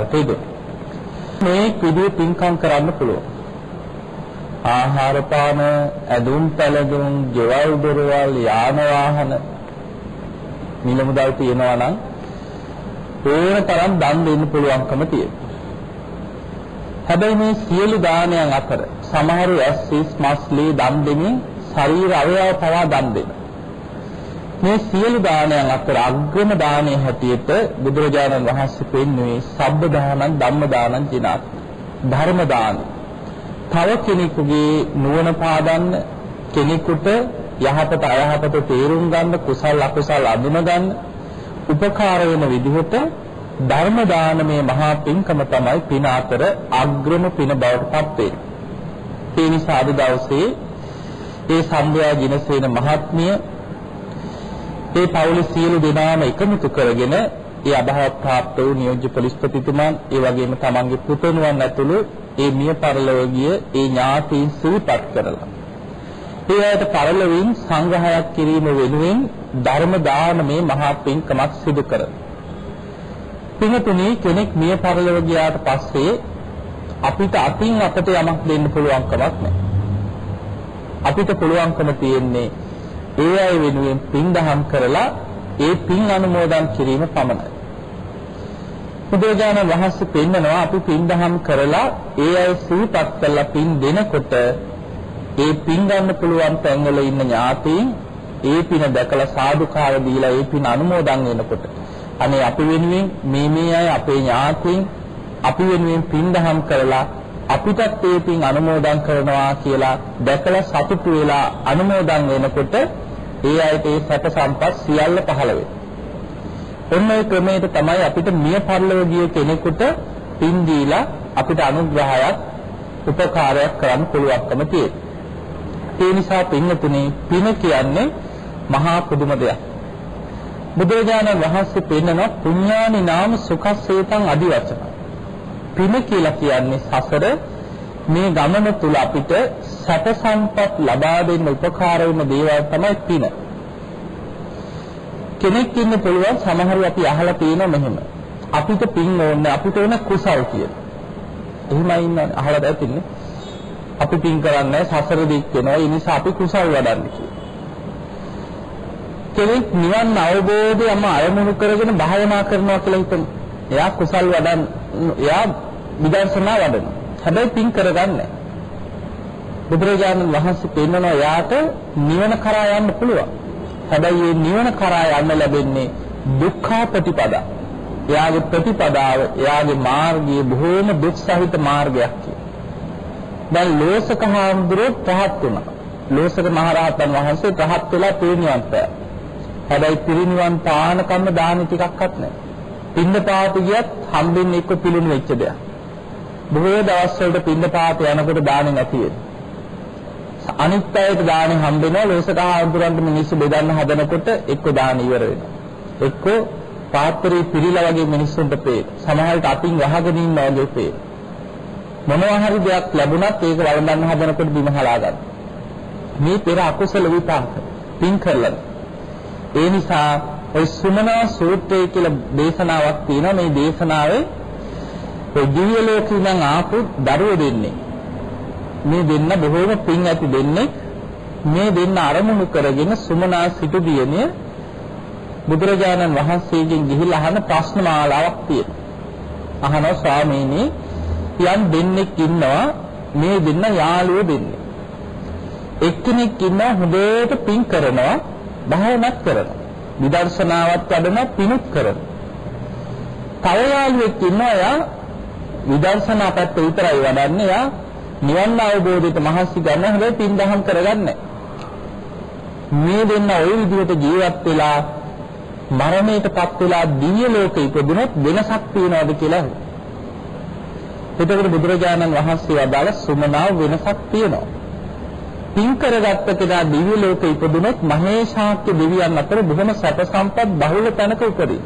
කරන්නට ඉදුණා. මේ විදිහේ පින්කම් කරන්න පුළුවන්. ආහාර පාන, ඇඳුම් පැළඳුම්, ගෙවල් දොරවල්, යාන වාහන මිල මුදල් තියනවා නම් ඕන තරම් දන් දෙන්න පුළුවන්කම තියෙනවා. හැබැයි මේ සියලු දානයන් අතර සමහරු ඇස්සිස් මස්ලී දන් දෙමින් ශරීර අවයව පවා දන් දෙනවා. මේ සියලු දානයන් අතර අග්‍රම දානයේ හැටියට බුදුරජාණන් වහන්සේ පෙන්වුවේ සබ්බ දානං ධම්ම දානං ජිනාත් ධර්ම දාන. තව කෙනෙකුගේ නුවණ පාදන්න කෙනෙකුට යහපත අයහපත තේරුම් ගන්න කුසල් අකුසල් අඳුන ගන්න උපකාර වෙන විදිහට ධර්ම දානමේ මහා පින්කම තමයි පින අතර අග්‍රම පින බවට පත් වෙන්නේ. ඒ නිසා අද දවසේ ඒ සම්භයා ජිනසේන මහත්මිය ඒ පවුලේ සියලු දෙනාම එකමුතු කරගෙන ඒ අභාව ප්‍රාප්ත වූ නියෝජ්‍ය පොලිස්පතිතුමන් ඒ වගේම තමන්ගේ පුතණුවන් ඇතුළු ඒ මිය පරලොවගිය ඒ ඥාතීන් සිහිපත් කරලා ඒ අයට පරලොවින් සංග්‍රහයක් කිරීම වෙනුවෙන් ධර්ම දානමේ මහා පින්කමක් සිදු කරනවා. පින්තුනි කෙනෙක් මිය පරලොව ගියාට පස්සේ අපිට අතින් අපට යමක් දෙන්න පුළුවන් කමක් නැහැ. අපිට පුළුවන්කම තියෙන්නේ ඒ අය වෙනුවෙන් පින් දහම් කරලා ඒ පින් අනුමෝදන් කිරීම පමණයි. බුදුරජාණන් වහන්සේ පෙන්නනවා අපි පින් දහම් කරලා ඒ අය සිහිපත් කරලා පින් දෙනකොට ඒ පින් ගන්න පුළුවන් තැන්වල ඉන්න ඥාතීන් ඒ පින දැකලා සාදුකාර දීලා ඒ පින අනුමෝදන් වෙනකොට අනේ අපි වෙනුවෙන් මේ මේ අය අපේ ඥාතීන් අපි වෙනුවෙන් පින් දහම් කරලා අපිටත් ඒ පින් අනුමෝදන් කරනවා කියලා දැකලා සතුටු වෙලා අනුමෝදන් වෙනකොට ඒ අයට ඒ සැප සම්පත් සියල්ල පහළ වෙනවා. ඔන්න ඒ ක්‍රමයට තමයි අපිට මිය පරලොව ගිය කෙනෙකුට පින් දීලා අපිට අනුග්‍රහයක් උපකාරයක් කරන්න පුළුවන්කම තියෙන්නේ. ඒ නිසා පින්තුනේ පින කියන්නේ මහා පුදුම දෙයක්. බුදුරජාණන් වහන්සේ පෙන්නන පුඤ්ඤානි නාම සුඛසේතං අදි වචන. පින කියලා කියන්නේ සසර මේ ගමන තුල අපිට සැප සම්පත් ලබා දෙන්න උපකාර වෙන දේවල් තමයි පින. කෙනෙක් ඉන්න පුළුවන් සමහරව අපි අහලා තියෙනවා මෙහෙම. අපිට පින් ඕනේ අපිට ඕන කුසල් කියලා. එහෙමයි ඉන්න අහලා දැතින්නේ. අපි පින් කරන්නේ සසර දික් වෙනවා ඒ නිසා අපි කුසල් වඩන්නේ කියලා. කෙනෙක් නිවන් අවබෝධයම අයමුණු කරගෙන භාවනා කරනවා කියලා හිතමු. එයා කුසල් වඩන් එයා විදර්ශනා වඩනවා. හැබැයි පින් කරගන්නේ බුදුරජාණන් වහන්සේ පෙන්වනවා යාට නිවන කරා යන්න පුළුවන්. හැබැයි මේ නිවන කරා යන්න ලැබෙන්නේ දුක්ඛ ප්‍රතිපදා. එයාගේ ප්‍රතිපදාව, එයාගේ මාර්ගය බොහෝම දුක් සහිත මාර්ගයක් කියලා. දැන් ලෝසක හාමුදුරුවෝ රහත් වුණා. ලෝසක මහරහතන් වහන්සේ රහත් වෙලා පිරිනිවන් පෑවා. හැබැයි පිරිනිවන් පාන කම්ම දාන ටිකක්වත් නැහැ. පින්න පාත ගියත් හම්බෙන්නේ එක්ක පිළිණු වෙච්ච දෙයක්. බොහෝ දවස් වලට පින්න පාත යනකොට දාන්නේ නැති වෙනවා. අනිත් අයට දානේ හම්බෙනවා ලෝසක හාමුදුරන්ට මිනිස්සු බෙදන්න හදනකොට එක්ක දාන ඉවර වෙනවා. එක්ක පාත්‍රේ පිළිලා වගේ මිනිස්සුන්ට පේ. සමහරවිට අතින් වහගෙන ඉන්නා වගේ පේ. මොනවා හරි දෙයක් ලැබුණත් ඒක වළඳන්න හදනකොට බිම හලා ගන්න. මේ පෙර අකුසල විපාක පින් කරලා. ඒ නිසා ඔය සුමනා සූත්‍රය කියලා දේශනාවක් තියෙනවා මේ දේශනාවේ ඔය දිව්‍ය ලෝකේ ඉඳන් ආපු දරුවෝ දෙන්නේ මේ දෙන්න බොහෝම පින් ඇති දෙන්නේ මේ දෙන්න අරමුණු කරගෙන සුමනා සිටු දියණිය බුදුරජාණන් වහන්සේගෙන් ගිහිල්ලා අහන ප්‍රශ්න මාලාවක් තියෙනවා. අහනවා ස්වාමීනි යම් දෙන්නෙක් ඉන්නවා මේ දෙන්න යාළුවෝ දෙන්නේ. එක්කෙනෙක් ඉන්නවා හොඳට පින් කරනවා භාවනාවක් කරනවා. විදර්ශනාවත් වඩන පිණුත් කරනවා. තව යාළුවෙක් ඉන්නවා එයා විදර්ශනා පැත්ත විතරයි වඩන්නේ එයා නිවන් අවබෝධයට මහන්සි ගන්න හැබැයි පින් දහම් කරගන්නේ මේ දෙන්න ওই විදිහට ජීවත් වෙලා මරණයටපත් වෙලා දිව්‍ය ලෝකෙ ඉපදුනොත් වෙනසක් තියනවද කියලා එතකොට බුදුරජාණන් වහන්සේ වදාළ සුමනාව වෙනසක් තියෙනවා. පින් කරගත්ත කෙනා දිව්‍ය ලෝකෙ ඉපදුනොත් මහේශාක්‍ය දෙවියන් අතර බොහොම සැප සම්පත් බහුල තැනක උපදී.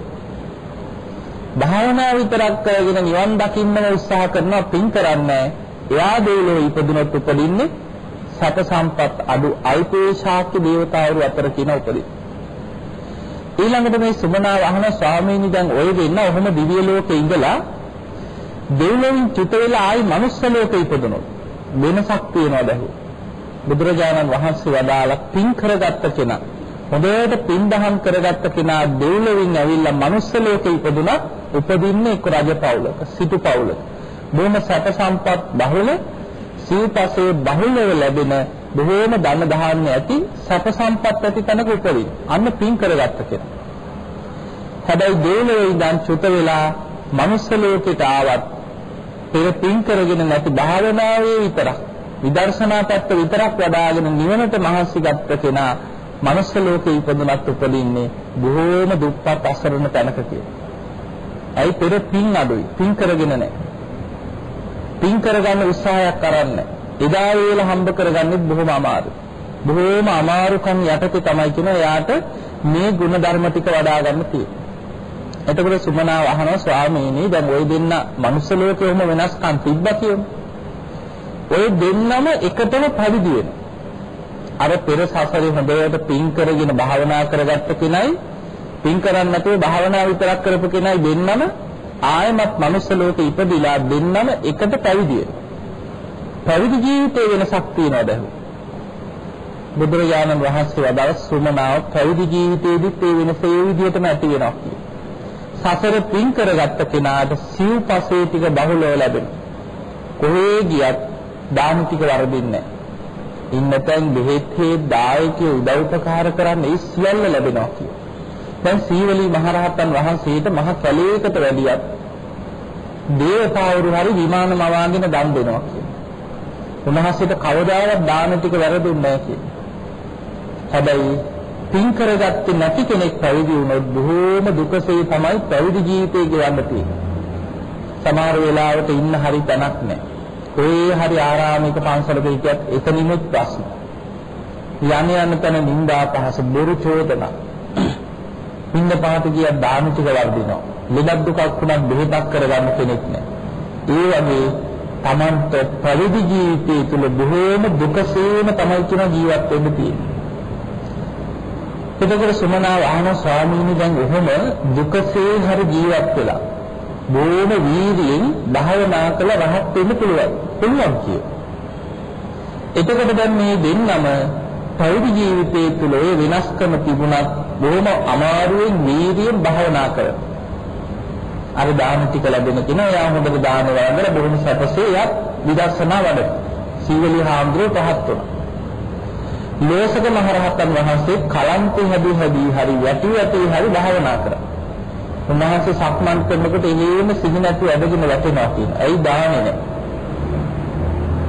භාවනා විතරක් කරගෙන නිවන් දකින්නම උත්සාහ කරනවා පින් කරන්නේ එයා දෙවිලෝ ඉපදුනොත් උපදින්නේ සැප සම්පත් අඩු අල්පේශාක්‍ය දේවතාවරු අතර කියන උපදී. ඊළඟට මේ සුමනාව අහන ස්වාමීනි දැන් ඔය දෙන්න ඔහොම දිව්‍ය ලෝකේ ඉඳලා දෙවියන් චුත වෙලා ආයි මනුස්ස ලෝකෙ ඉපදුනොත් වෙනසක් තියනවද බුදුරජාණන් වහන්සේ වදාලා පින් කරගත්ත කෙනා හොඳට පින් දහම් කරගත්ත කෙනා දෙවියන් ඇවිල්ලා මනුස්ස ලෝකෙ ඉපදුනත් උපදින්නේ එක්ක රජ පවුලක සිටු පවුලක බොහොම සැප සම්පත් බහුල සිව්පසේ බහුලව ලැබෙන බොහෝම ධන ධාන්‍ය ඇති සැප සම්පත් ඇති තැනක උපදින. අන්න පින් කරගත්ත කෙනා. හැබැයි දේවලේ ඉඳන් චුත වෙලා මනුස්ස ලෝකෙට ආවත් පෙර පින් කරගෙන නැති භාවනාවේ විතරක් විදර්ශනා පැත්ත විතරක් වඩාගෙන නිවනට මහන්සි ගත්ත කෙනා මනුස්ස ලෝකේ ඉපදුනත් උපදින්නේ බොහෝම දුප්පත් අසරණ තැනක කියලා. ඇයි පෙර පින් අඩුයි. පින් කරගෙන නැහැ. පින් කරගන්න උත්සාහයක් කරන්නේ. එදා වේල හම්බ කරගන්නෙත් බොහොම අමාරුයි. බොහොම අමාරුකම් යටතේ තමයි කියන එයාට මේ ගුණ ධර්ම ටික වඩා ගන්න තියෙන්නේ. එතකොට සුමනාව අහනවා ස්වාමීනි දැන් ওই දෙන්න මනුස්ස ලෝකෙම වෙනස්කම් තිබ්බා කියමු. ওই දෙන්නම එකටම පැවිදි වෙනවා. අර පෙර සසරේ හොඳට පින් කරගෙන භාවනා කරගත්ත කෙනයි පින් කරන්නේ නැතුව භාවනා විතරක් කරපු කෙනයි දෙන්නම ආයමත් මනුස්ස ලෝකෙ ඉපදිලා දෙන්නම එකට පැවිදි වෙනවා. පැවිදි ජීවිතේ වෙනසක් තියනවද? බුදුරජාණන් වහන්සේ වදාළ සුමනාව පැවිදි ජීවිතයේදීත් ඒ වෙනස ඒ විදිහටම ඇති වෙනවා කියන්නේ. සසර පින් කරගත්ත කෙනාට සිව්පසේ ටික බහුලව ලැබෙන. කොහේ ගියත් දාන ටික වරදින්නේ නැහැ. ඉන්නතෙන් බෙහෙත් හේ දායකයේ උදව් උපකාර කරන්න ඒ සියල්ල ලැබෙනවා කියන්නේ. දැන් සීවලී මහරහතන් වහන්සේට මහ කැලේකට වැඩියක් දේවතාවරු හරි විමාන මවාගෙන දන් දෙනවා කියන්නේ. උන්වහන්සේට කවදාවත් දාන ටික වැරදුන්නේ නැහැ කියන්නේ. හැබැයි පින් කරගත්තේ නැති කෙනෙක් පැවිදි වුණොත් බොහෝම දුකසේ තමයි පැවිදි ජීවිතේ ගෙවන්න තියෙන්නේ. සමහර වෙලාවට ඉන්න හරි තැනක් නැහැ. කොහේ හරි ආරාමික පන්සලක හිටියත් එතනිනුත් ප්‍රශ්න. යන යන තැන නිന്ദා පහස බොරු චෝදනා. ඉන්න පාට ගිය දාන ටික වර්ධිනවා. ලෙඩක් දුකක් වුණත් බෙහෙතක් කරගන්න කෙනෙක් නැහැ. ඒ වගේ Tamanට පැවිදි ජීවිතය තුළ බොහෝම දුකසේම තමයි කියන ජීවත් වෙන්න තියෙන්නේ. එතකොට සුමනාව අහන ස්වාමීනි දැන් එහෙම දුකසේ හරි ජීවත් වෙලා බොහොම වීර්යයෙන් භාවනා කළ රහත් වෙන්න පුළුවන්. පුළුවන් කිය. එතකොට දැන් මේ දෙන්නම පැවිදි ජීවිතයේ තුල ඒ වෙනස්කම තිබුණත් බොහොම අමාරුවෙන් වීර්යයෙන් භාවනා කරනවා. අර දාන ටික ලැබෙන කෙනා එයා හොඳට දාන වළඳලා බොහොම සැපසේ එයා විදර්ශනා වඩන. සීවලි හාමුදුරුවෝ පහත් වුණා. ලෝසක මහරහතන් වහන්සේ කලන්ත හැදී හැදී හරි යටි යටි හරි භාවනා කරා. උන්වහන්සේ සක්මන් කරනකොට එහෙම සිහි නැතුව ඇදගෙන වැටෙනවා කියන. ඇයි දාන්නේ නැහැ.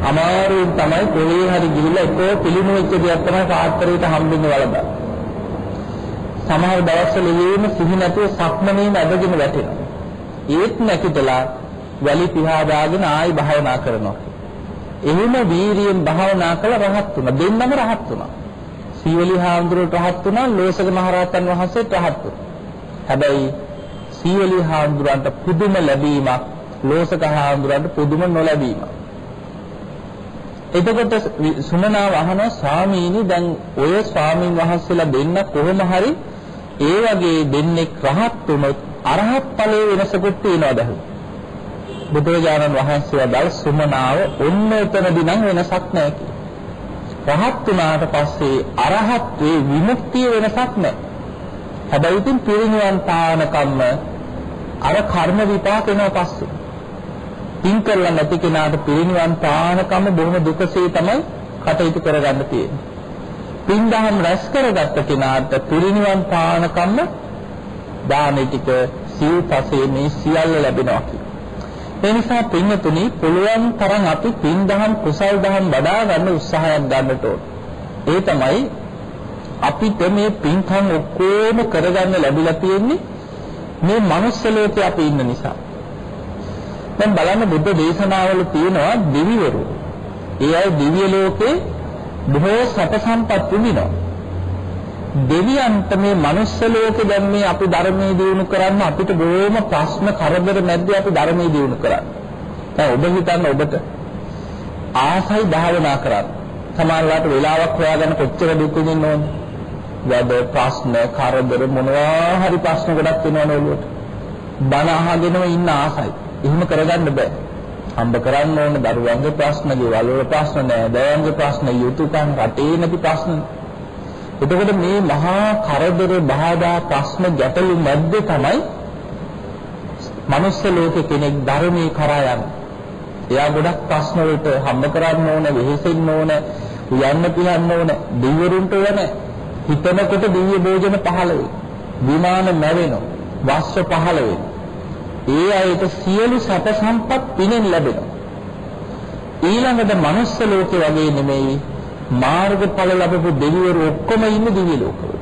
අමාරුවෙන් තමයි කොලේ හරි ගිහිල්ලා එකෝ පිළිම වෙච්ච දෙයක් තමයි සාත්තරයට හම්බෙන්නේ වලදා. සමහර දවස්වල එහෙම සිහි නැතුව සක්මනේම ඇදගෙන වැටෙනවා. ඒත් නැකිටලා වැලි පිහා දාගෙන ආයි භාවනා කරනවා. එහෙම වීරියෙන් භාවනා කළ රහත් වුණා. දෙන්නම රහත් වුණා. සීවලි හාමුදුරුවෝ රහත් වුණා, ලෝසක මහරහතන් වහන්සේත් රහත් වුණා. හැබැයි සීවලි හාමුදුරන්ට පුදුම ලැබීමක්, ලෝසක හාමුදුරන්ට පුදුම නොලැබීමක්. එතකොට සුමනාව අහනවා ස්වාමීනි දැන් ඔය ස්වාමින් වහන්සේලා දෙන්න කොහොම හරි ඒ වගේ දෙන්නෙක් රහත් වුණොත් අරහත් ඵලයේ වෙනසකුත් තියනවාද බුදුරජාණන් වහන්සේ වදාළ සුමනාව ඔන්න එතනදී නම් වෙනසක් නැහැ කියලා. රහත් වුණාට පස්සේ අරහත්වේ විමුක්තිය වෙනසක් නැහැ. හැබැයි ඉතින් පිරිනිවන් පාන කම්ම අර කර්ම විපාක එනවා පස්සේ. පින් කරලා නැති කෙනාට පිරිනිවන් පාන කම්ම බොහොම දුකසේ තමයි කටයුතු කරගන්න තියෙන්නේ. පින් දහම් රැස් කරගත්ත කෙනාට පිරිනිවන් පාන කම්ම දාන ටික සිව්පසේ මේ සියල්ල ලැබෙනවා කියලා. ඒ නිසා පින්තුනි පුළුවන් තරම් අපි පින් දහම් කුසල් දහම් වඩා ගන්න උත්සාහයක් ගන්නට ඕන. ඒ තමයි අපිට මේ පින්කම් ඔක්කොම කරගන්න ලැබිලා තියෙන්නේ මේ මනුස්ස ලෝකේ අපි ඉන්න නිසා. දැන් බලන්න බුද්ධ දේශනාවල තියෙනවා දිවිවරු. ඒ අය දිව්‍ය ලෝකේ බොහෝ සැප සම්පත් විඳිනවා. දෙවියන්ට මේ මනුස්ස ලෝකේ දැන් මේ අපි ධර්මයේ දිනු කරන්න අපිට බොහොම ප්‍රශ්න කරදර මැද්දේ අපි ධර්මයේ දිනු කරන්නේ. දැන් ඔබ හිතන්න ඔබට ආසයි භාවනා කරන්න. සමහරවිට වෙලාවක් හොයාගන්න කොච්චර දුක් විඳින්න ඕනද? වැඩ ප්‍රශ්න කරදර මොනවා හරි ප්‍රශ්න ගොඩක් වෙනවනේ ඔළුවට. බණ අහගෙනම ඉන්න ආසයි. එහෙම කරගන්න බෑ. හම්බ කරන්න ඕන දරුවන්ගේ ප්‍රශ්න, ගෙවල් වල ප්‍රශ්න නෑ, දයන්ගේ ප්‍රශ්න, යුතුයකම්, රටේ නැති ප්‍රශ්න. එතකොට මේ මහා කරදර, බාධා, ප්‍රශ්න, ගැටලු මැද්දේ තමයි මනුස්ස ලෝකේ කෙනෙක් ධර්මයේ කරා යන්නේ. එයා ගොඩක් ප්‍රශ්න වලට හම්බ කරන්න ඕන, වෙහෙසෙන්න ඕන, යන්න පියන්න ඕන, දෙවිවරුන්ට ඕන. හිතනකොට දිව්‍ය භෝජන පහළ වෙයි. විමාන මැවෙනවා. වස්ස පහළ වෙනවා. ඒ අයට සියලු සැප සම්පත් පිනෙන් ලැබෙනවා. ඊළඟට මනුස්ස ලෝකේ වගේ නෙමෙයි මාර්ගඵල ලැබපු දෙවිවරු ඔක්කොම ඉන්නේ දිව්‍ය ලෝකවල.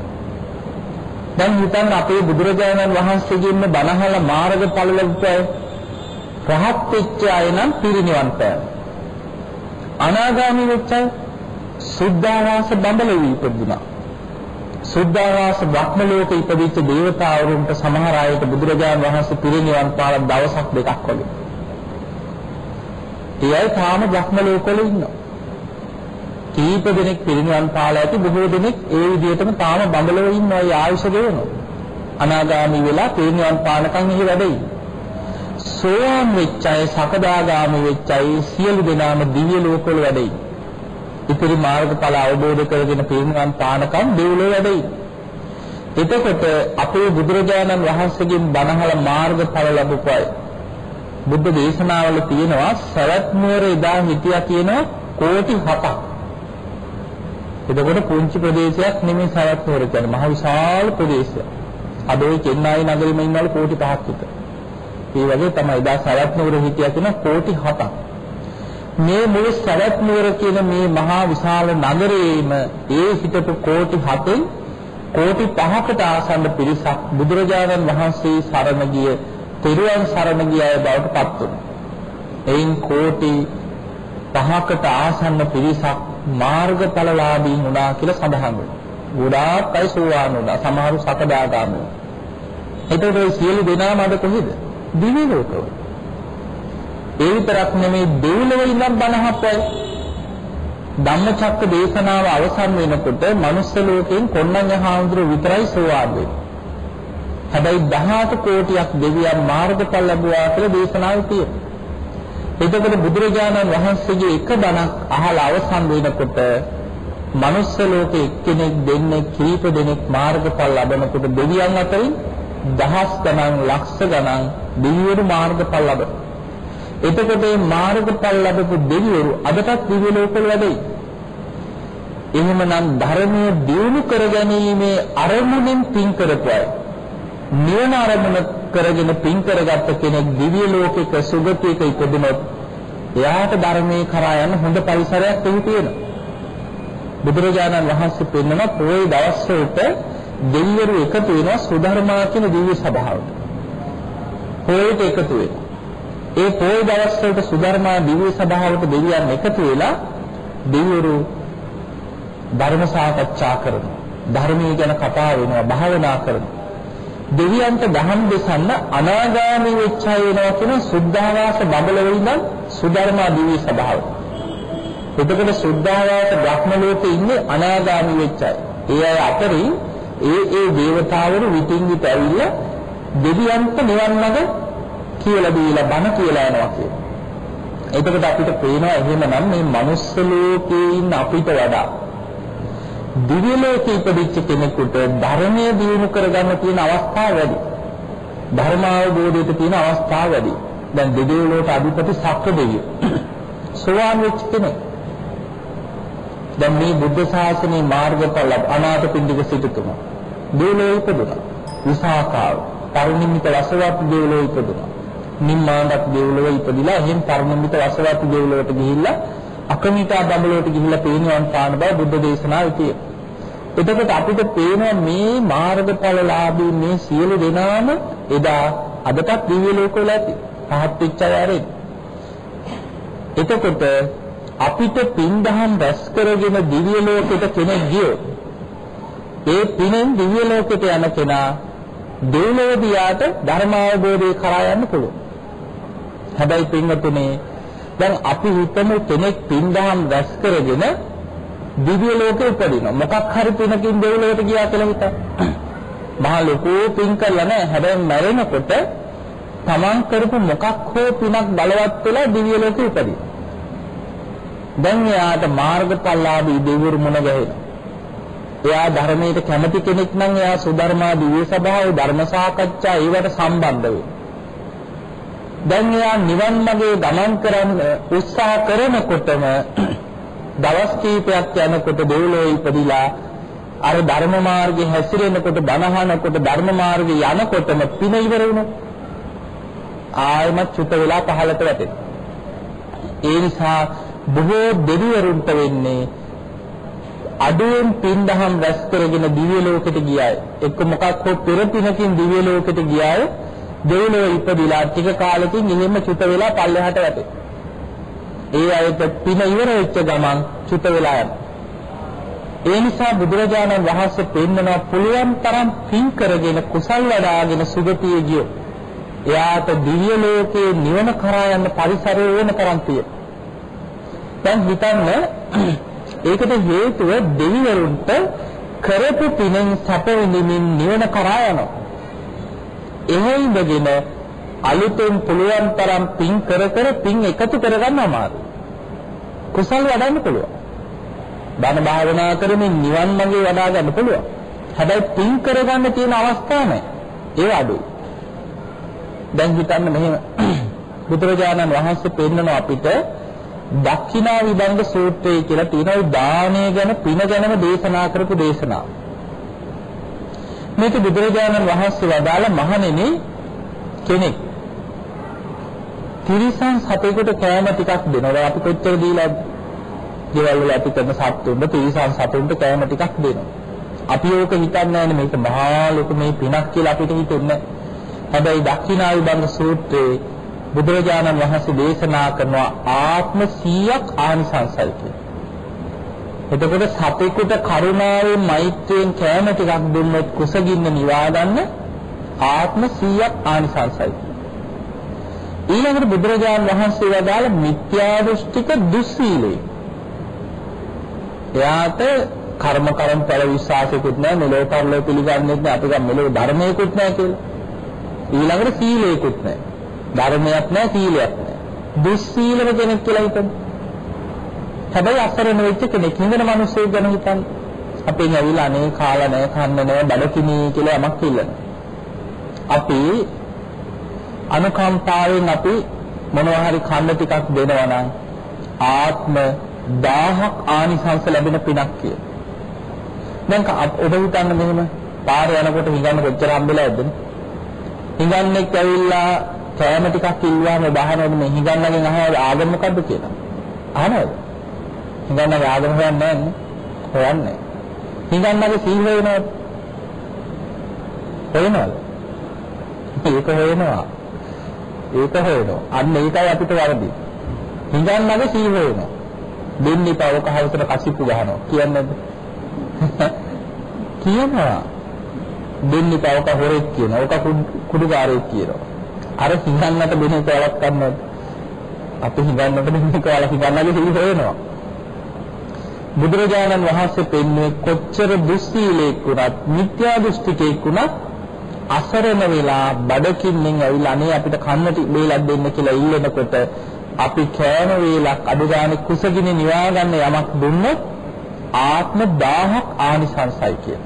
දැන් හිතන්න අපේ බුදුරජාණන් වහන්සේගෙන් බණහල මාර්ගඵල ලැබුවා රහත් වෙච්ච අය නම් පිරිනිවන් පෑන. අනාගාමී වෙච්ච අය සුද්ධාවාස බඹලෙවි ඉපදුනා. සුද්ධාවාස බ්‍රහ්ම ලෝකේ ඉපදිච්ච දේවතාවරුන්ට සමහර අයට බුදුරජාණන් වහන්සේ පිරිනිවන් පාන දවසක් දෙකක් වගේ. ඒ අය තාම බ්‍රහ්ම ලෝකවල ඉන්නවා. කීප දෙනෙක් පිරිනිවන් පාලා ඇති බොහෝ දෙනෙක් ඒ විදිහටම තාම බඹලව ඉන්නවා ඒ ආයුෂ ගෙවනවා. අනාගාමී වෙලා පිරිනිවන් පානකම් එහි වැඩයි. සෝවාන් වෙච්ච අය සකදාගාමී වෙච්ච අය සියලු දෙනාම දිව්‍ය ලෝකවල වැඩයි. ඉතිරි මාර්ගඵල අවබෝධ කරගෙන පිරිනිවන් පානකම් දෙව්ලොව වැඩයි. එතකොට අපේ බුදුරජාණන් වහන්සේගෙන් බණහල මාර්ගඵල ලැබුපයි. බුද්ධ දේශනාවල තියෙනවා සරත් නුවර එදා හිටියා කියනවා කෝටි 7ක්. එතකොට පුංචි ප්‍රදේශයක් නෙමෙයි සරත් නුවර කියන්නේ මහ විශාල ප්‍රදේශයක්. අද ওই චෙන්නයි නගරෙම ඉන්නවලු කෝටි 5ක් විතර. ඒ වගේ තමයි එදා සරත් නුවර හිටියා කියන කෝටි 7ක්. මේ මුළු සරත් නුවර කියන මේ මහා විශාල නගරයේම ඒ හිටපු කෝටි 7න් කෝටි 5කට ආසන්න පිරිසක් බුදුරජාණන් වහන්සේ සරණ ගිය තෙරුවන් සරණ ගිය අය බවට පත් වුණා. එයින් කෝටි 5කට ආසන්න පිරිසක් මාර්ගඵලලාභී වුණා කියලා සඳහන් වෙනවා. ගොඩාක් අය සෝවාන් වුණා. සමහරු සකදාගාමී. එතකොට මේ සියලු දෙනාම අද කොහෙද? දිව්‍ය ලෝකවල. ඒ විතරක් නෙමෙයි දෙව්ලොව ඉඳන් බණහප්පයි. ධම්මචක්ක දේශනාව අවසන් වෙනකොට මනුස්ස ලෝකයෙන් කොණ්ණඤ්ඤ හාමුදුරුවෝ විතරයි සෝවාන් වෙන්නේ. හැබැයි 18 කෝටියක් දෙවියන් මාර්ගඵල ලැබුවා කියලා දේශනාවේ තියෙනවා. එතකොට බුදුරජාණන් වහන්සේගේ එක බණක් අහලා අවසන් වෙනකොට මනුස්ස ලෝකේ එක්කෙනෙක් දෙන්නෙක් කීප දෙනෙක් මාර්ගඵල ලබනකොට දෙවියන් අතරින් දහස් ගණන් ලක්ෂ ගණන් දෙවිවරු මාර්ගඵල ලබන. එතකොට මේ මාර්ගඵල ලැබපු දෙවිවරු අදටත් දිව්‍ය ලෝකවල වැඩයි. එහෙමනම් ධර්මයේ දියුණු කරගැනීමේ අරමුණෙන් පින් කරපුවා. නිවන අරමුණ කරගෙන පින් කරගත්ත කෙනෙක් දිව්‍ය ලෝකයක සුගතියක ඉපදුනොත් එයාට ධර්මයේ කරා යන හොඳ පරිසරයක් එහි තියෙනවා. බුදුරජාණන් වහන්සේ පෙන්වන පොයේ දවස් වලට දෙවිවරු එකතු වෙනවා සුධර්මා කියන දිව්‍ය සභාවට. පොයට එකතු වෙනවා. ඒ පොල් දවස්වලට සුධර්මා දිව්‍ය සභාවට දෙවියන් එකතු වෙලා දෙවිවරු ධර්ම සාකච්ඡා කරනවා. ධර්මයේ ගැන කතා වෙනවා, භාවනා කරනවා. දෙවියන්ට දහම් දෙසන්න අනාගාමී වෙච්චා වෙනවා කියන සුද්ධාවාස බබලවල ඉඳන් සුධර්මා දිව්‍ය සභාව. එතකොට සුද්ධාවාස බ්‍රහ්ම ලෝකේ ඉන්නේ අනාගාමී වෙච්චයි. ඒ අය අතරින් ඒ ඒ දේවතාවරු විටින් විට ඇවිල්ලා දෙවියන්ට නිවන් මඟ කියලා දීලා බණ කියලා යනවා කියන්නේ. එතකොට අපිට පේනවා එහෙමනම් මේ මනුස්ස ලෝකේ ඉන්න අපිට වඩා දිව්‍ය ලෝකේ ඉපදිච්ච කෙනෙකුට ධර්මයේ දියුණු කරගන්න තියෙන අවස්ථා වැඩි. ධර්මාවබෝධයට තියෙන අවස්ථා වැඩි. දැන් දෙවියෝ ලෝක අධිපති සක්‍ර දෙවියෝ. සෝවාන් වෙච්ච කෙනෙක්. දැන් මේ බුද්ධ ශාසනයේ මාර්ගඵල අනාථපිණ්ඩික සිටුතුමා. දෙවියෝ ඉපදුනා. විසාකාව. පරිනිම්මිත වසවත් දෙවියෝ ඉපදුනා. නිම්මාණ්ඩක් දෙවියෝ ඉපදිලා එහෙන් පරිනිම්මිත වසවත් දෙවියෝට ගිහිල්ලා අකමිතා බඹලවට ගිහිල්ලා පේනවන් පාන බව බුද්ධ දේශනාවේ තියෙනවා. එතකොට අපිට පේනවා මේ මාර්ගඵලලාභී මේ සියලු දෙනාම එදා අදටත් දිව්‍ය ලෝකවල ඇති. පහත් වෙච්ච අය ආරෙත්. එතකොට අපිට පින්දහම් රැස් කරගෙන දිව්‍ය ලෝකෙට කෙනෙක් ගියොත් ඒ පිනෙන් දිව්‍ය ලෝකෙට යන කෙනා දෙව්ලොවදීයාට ධර්මාවබෝධය කරා යන්න පුළුවන්. හැබැයි පින්වතුනේ දැන් අපි හිතමු කෙනෙක් පින්දහම් රැස් කරගෙන දිව්‍ය ලෝකෙ උපදිනවා. මොකක් හරි පිනකින් දෙව්ලොවට ගියා කියලා හිතා. මහා ලොකු පින් කරලා නැහැ. හැබැයි මැරෙනකොට තමන් කරපු මොකක් හෝ පිනක් බලවත් වෙලා දිව්‍ය ලෝකෙ උපදින. දැන් එයාට මාර්ගඵලලාභී දෙවිවරු මුණ ගැහෙනවා. එයා ධර්මයට කැමති කෙනෙක් නම් එයා සුධර්මා දිව්‍ය සභාවේ ධර්ම සාකච්ඡා ඒවට සම්බන්ධ වෙයි. දැන් එයා නිවන් මාගේ ගමන් කරන්න උත්සාහ කරනකොටම දවස් කීපයක් යනකොට දෙව්ලොව ඉපදිලා අර ධර්ම මාර්ගේ හැසිරෙනකොට බණහනකොට ධර්ම මාර්ගේ යනකොටම පින ඉවර වුණා. ආයමත් චුත වෙලා පහළට වැටෙනවා. ඒ නිසා බොහෝ දෙවිවරුන්ට වෙන්නේ අඩුවෙන් පින්දහම් රැස් කරගෙන දිව්‍ය ලෝකෙට ගියාය. එක්ක මොකක් හෝ පෙර පිනකින් දිව්‍ය ලෝකෙට ගියාය. දෙවිලෝ ඉපදිලා ටික කාලෙකින් එහෙම චුත වෙලා පල්ලෙහාට වැටේ. ඒ අයට පින ඉවර වෙච්ච ගමන් චුත වෙලා යනවා. ඒ නිසා බුදුරජාණන් වහන්සේ පෙන්වනවා පුළුවන් තරම් පින් කරගෙන කුසල් වඩාගෙන සුගතිය ගියෝ. එයාට දිව්‍ය ලෝකයේ නිවන කරා යන්න පරිසරය වෙන තරම් තියෙනවා. දැන් හිතන්න ඒකට හේතුව දෙවිවරුන්ට කරපු පිනෙන් සැප විඳින්මින් නිවන කරා යනවා. එහෙයින්දගෙන අලුතෙන් පුළුවන් තරම් පින් කර කර පින් එකතු කරගන්න අමාරුයි. කුසල් වඩන්න පුළුවන්. බණ භාවනා කරමින් නිවන් මාර්ගේ වඩා ගන්න පුළුවන්. හැබැයි පින් කරගන්න තියෙන අවස්ථා නැහැ. ඒ අඩුයි. දැන් හිතන්න මෙහෙම බුදුරජාණන් වහන්සේ පෙන්නන අපිට දක්ෂිනා විභංග සූත්‍රය කියලා තියෙනවා දානය ගැන පින ගැනම දේශනා කරපු දේශනාව. මේක බුදුරජාණන් වහන්සේ වදාළ මහණෙනි කෙනෙක් තිරිසන් සතෙකුට කෑම ටිකක් දෙනවා. අපි කොච්චර දීලාද? ගෙවල් වල අපි කරන සත්තුන්ට තිරිසන් සතුන්ට කෑම ටිකක් දෙනවා. අපි ඕක හිතන්නේ නැහැ මේක මහා ලොකු මේ පිනක් කියලා අපිට හිතෙන්නේ. හැබැයි දක්ෂිනා විභංග සූත්‍රයේ බුදුරජාණන් වහන්සේ දේශනා කරන ආත්ම 100ක් ආනිසංසයි කියලා. එතකොට සතෙකුට කරුණාවෙන් මෛත්‍රියෙන් කෑම ටිකක් දුන්නොත් කුසගින්න නිවා ගන්න ආත්ම 100ක් ආනිසංසයි. ඊළඟට බුදුරජාණන් වහන්සේ වදාළ මිත්‍යා දෘෂ්ටික දුස්සීලේ. එයාට කර්ම කරම් පළ විශ්වාසයකුත් නැහැ මෙලෝ පරලෝ පිළිගන්නෙත් නැහැ අපිට මෙලෝ ධර්මයකුත් නැහැ කියලා. ඊළඟට සීලයකුත් නැහැ. ධර්මයක් නැහැ සීලයක් නැහැ. දුස්සීලව කෙනෙක් කියලා හිතමු. හැබැයි අසරණ වෙච්ච කෙනෙක් හිඳන මිනිස්සු ගැන හිතන්න. අපෙන් ඇවිල්ලා අනේ කාලා නැහැ කන්න නැහැ බඩකිනි කියලා යමක් ඉල්ලනවා. අපි අනුකම්පාවෙන් අපි මොනවා හරි කන්න ටිකක් දෙනවා නම් ආත්ම 1000ක් ආනිසංස ලැබෙන පිනක් කිය. දැන් ඔබ හිතන්න මෙහෙම පාරේ යනකොට හිඟන්න කොච්චර හම්බෙලා ඇද්ද? හිඟන්නෙක් ඇවිල්ලා කෑම ටිකක් ඉල්ලුවාම බහනවද මේ හිඟන්නගෙන් අහනවා ආගම මොකද්ද කියලා. අහනවද? හිඟන්නගේ ආගම හොයන්නේ නැහැ හොයන්නේ. හිඟන්නගේ සීල් වෙනවද? හොයනවද? ඒක හොයනවා. ඒක හොයනවා. අන්න ඒකයි අපිට වැරදි. හිඟන්නගේ සීල් වෙනවා. දෙන්නේ පවක හවසට කසිප්පු ගහනවා. කියන්නේ කියනවා. දෙන්නේ පවක හොරෙක් කියනවා. ඔක කුඩුකාරයෙක් කියනවා. අර හිඟන්නට දෙන එක වලක් ගන්නවද? අපි හිඟන්නට දෙන එක වල හිඟන්නගේ සීල් හොයනවා. බුදුරජාණන් වහන්සේ පෙන්වන්නේ කොච්චර දුස්සීලෙක් වුණත් මිත්‍යා දෘෂ්ටිකෙක් වුණත් අසරණ වෙලා බඩකින්ෙන් ඇවිල්ලා අනේ අපිට කන්නට වේලක් දෙන්න කියලා ඉල්ලනකොට අපි කෑම වේලක් අඩුගානේ කුසගිනි නිවා ගන්න යමක් දුන්නොත් ආත්ම 1000ක් ආනිසංසයි කියන.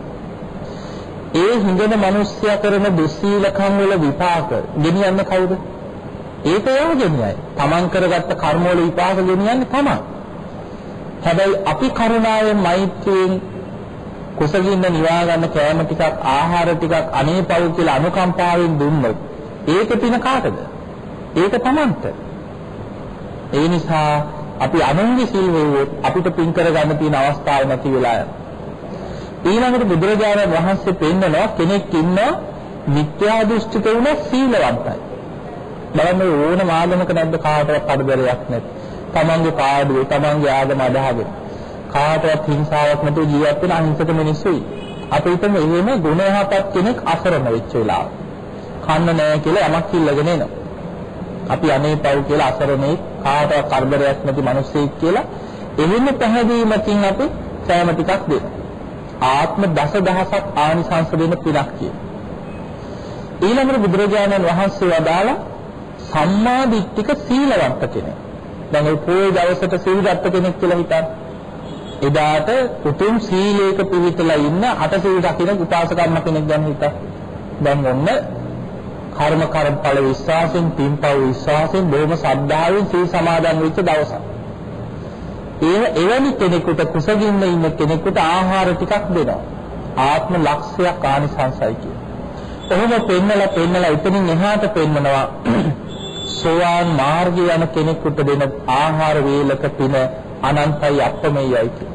ඒ හිඟන මිනිස්සයා කරන දුස්සීලකම් වල විපාක ගෙනියන්නේ කවුද? ඒක එයා ගෙනියයි. Taman කරගත්ත කර්ම වල විපාක ගෙනියන්නේ Taman. හැබැයි අපි කරුණාවෙන් මෛත්‍රියෙන් කුසගින්න නිවා ගන්න කෑම ටිකක් ආහාර ටිකක් අනේ පව් කියලා අනුකම්පාවෙන් දුන්නොත් ඒක පින කාටද? ඒක තමන්ට. ඒ නිසා අපි අනුන්ගේ සිල් වෙව්වොත් අපිට පින් කරගන්න තියෙන අවස්ථාව නැති වෙලා යනවා. ඊළඟට බුදුරජාණන් වහන්සේ පෙන්නනවා කෙනෙක් ඉන්නවා මිත්‍යා දෘෂ්ටික වුණ සීලවන්තයි. බලන්න ඕන ආගමක නැද්ද කාටවත් අඩබරයක් නැති. තමන්ගේ පාඩුවේ තමන්ගේ ආගම අදහගෙන කාටවත් හිංසාවක් නැතුව ජීවත් වෙන අහිංසක මිනිස්සුයි. අපි හිතමු එහෙම ගුණ යහපත් කෙනෙක් අසරණ වෙච්ච වෙලාව. කන්න නැහැ කියලා යමක් ඉල්ලගෙන එනවා. අපි අනේ පව් කියලා අසරණේ කාටවත් කරදරයක් නැති මිනිස්සෙක් කියලා එහෙම පැහැදීමකින් අපි සෑම ටිකක් දෙනවා. ආත්ම දසදහසක් ආනිසංස දෙන පිනක් කියන. ඊළඟට බුදුරජාණන් වහන්සේ වදාලා සම්මා දිට්ඨික සීලවන්ත කෙනෙක්. දැන් ඒ පොයේ දවසට සීල් ගත්ත කෙනෙක් කියලා හිතන්න. එදාට උතුම් සීලයක පිළිපදලා ඉන්න අට සීල් රකින්න උපාසකම්ම කෙනෙක් ගැන හිතන්න. දැන් ඔන්න කර්ම කර්මඵල විශ්වාසයෙන් පින්පව් විශ්වාසයෙන් බොහොම ශ්‍රද්ධාවෙන් සීල් සමාදන් වෙච්ච දවසක්. ඒ එවැනි කෙනෙකුට කුසගින්න ඉන්න කෙනෙකුට ආහාර ටිකක් දෙනවා. ආත්ම ලක්ෂයක් ආනිසංසයි කියන. එහෙම පෙන්නලා පෙන්නලා එතනින් එහාට පෙන්නනවා සෝවාන් මාර්ගය යන කෙනෙකුට දෙන ආහාර වේලක පින අනන්තයි අප්‍රමේයයි කියන.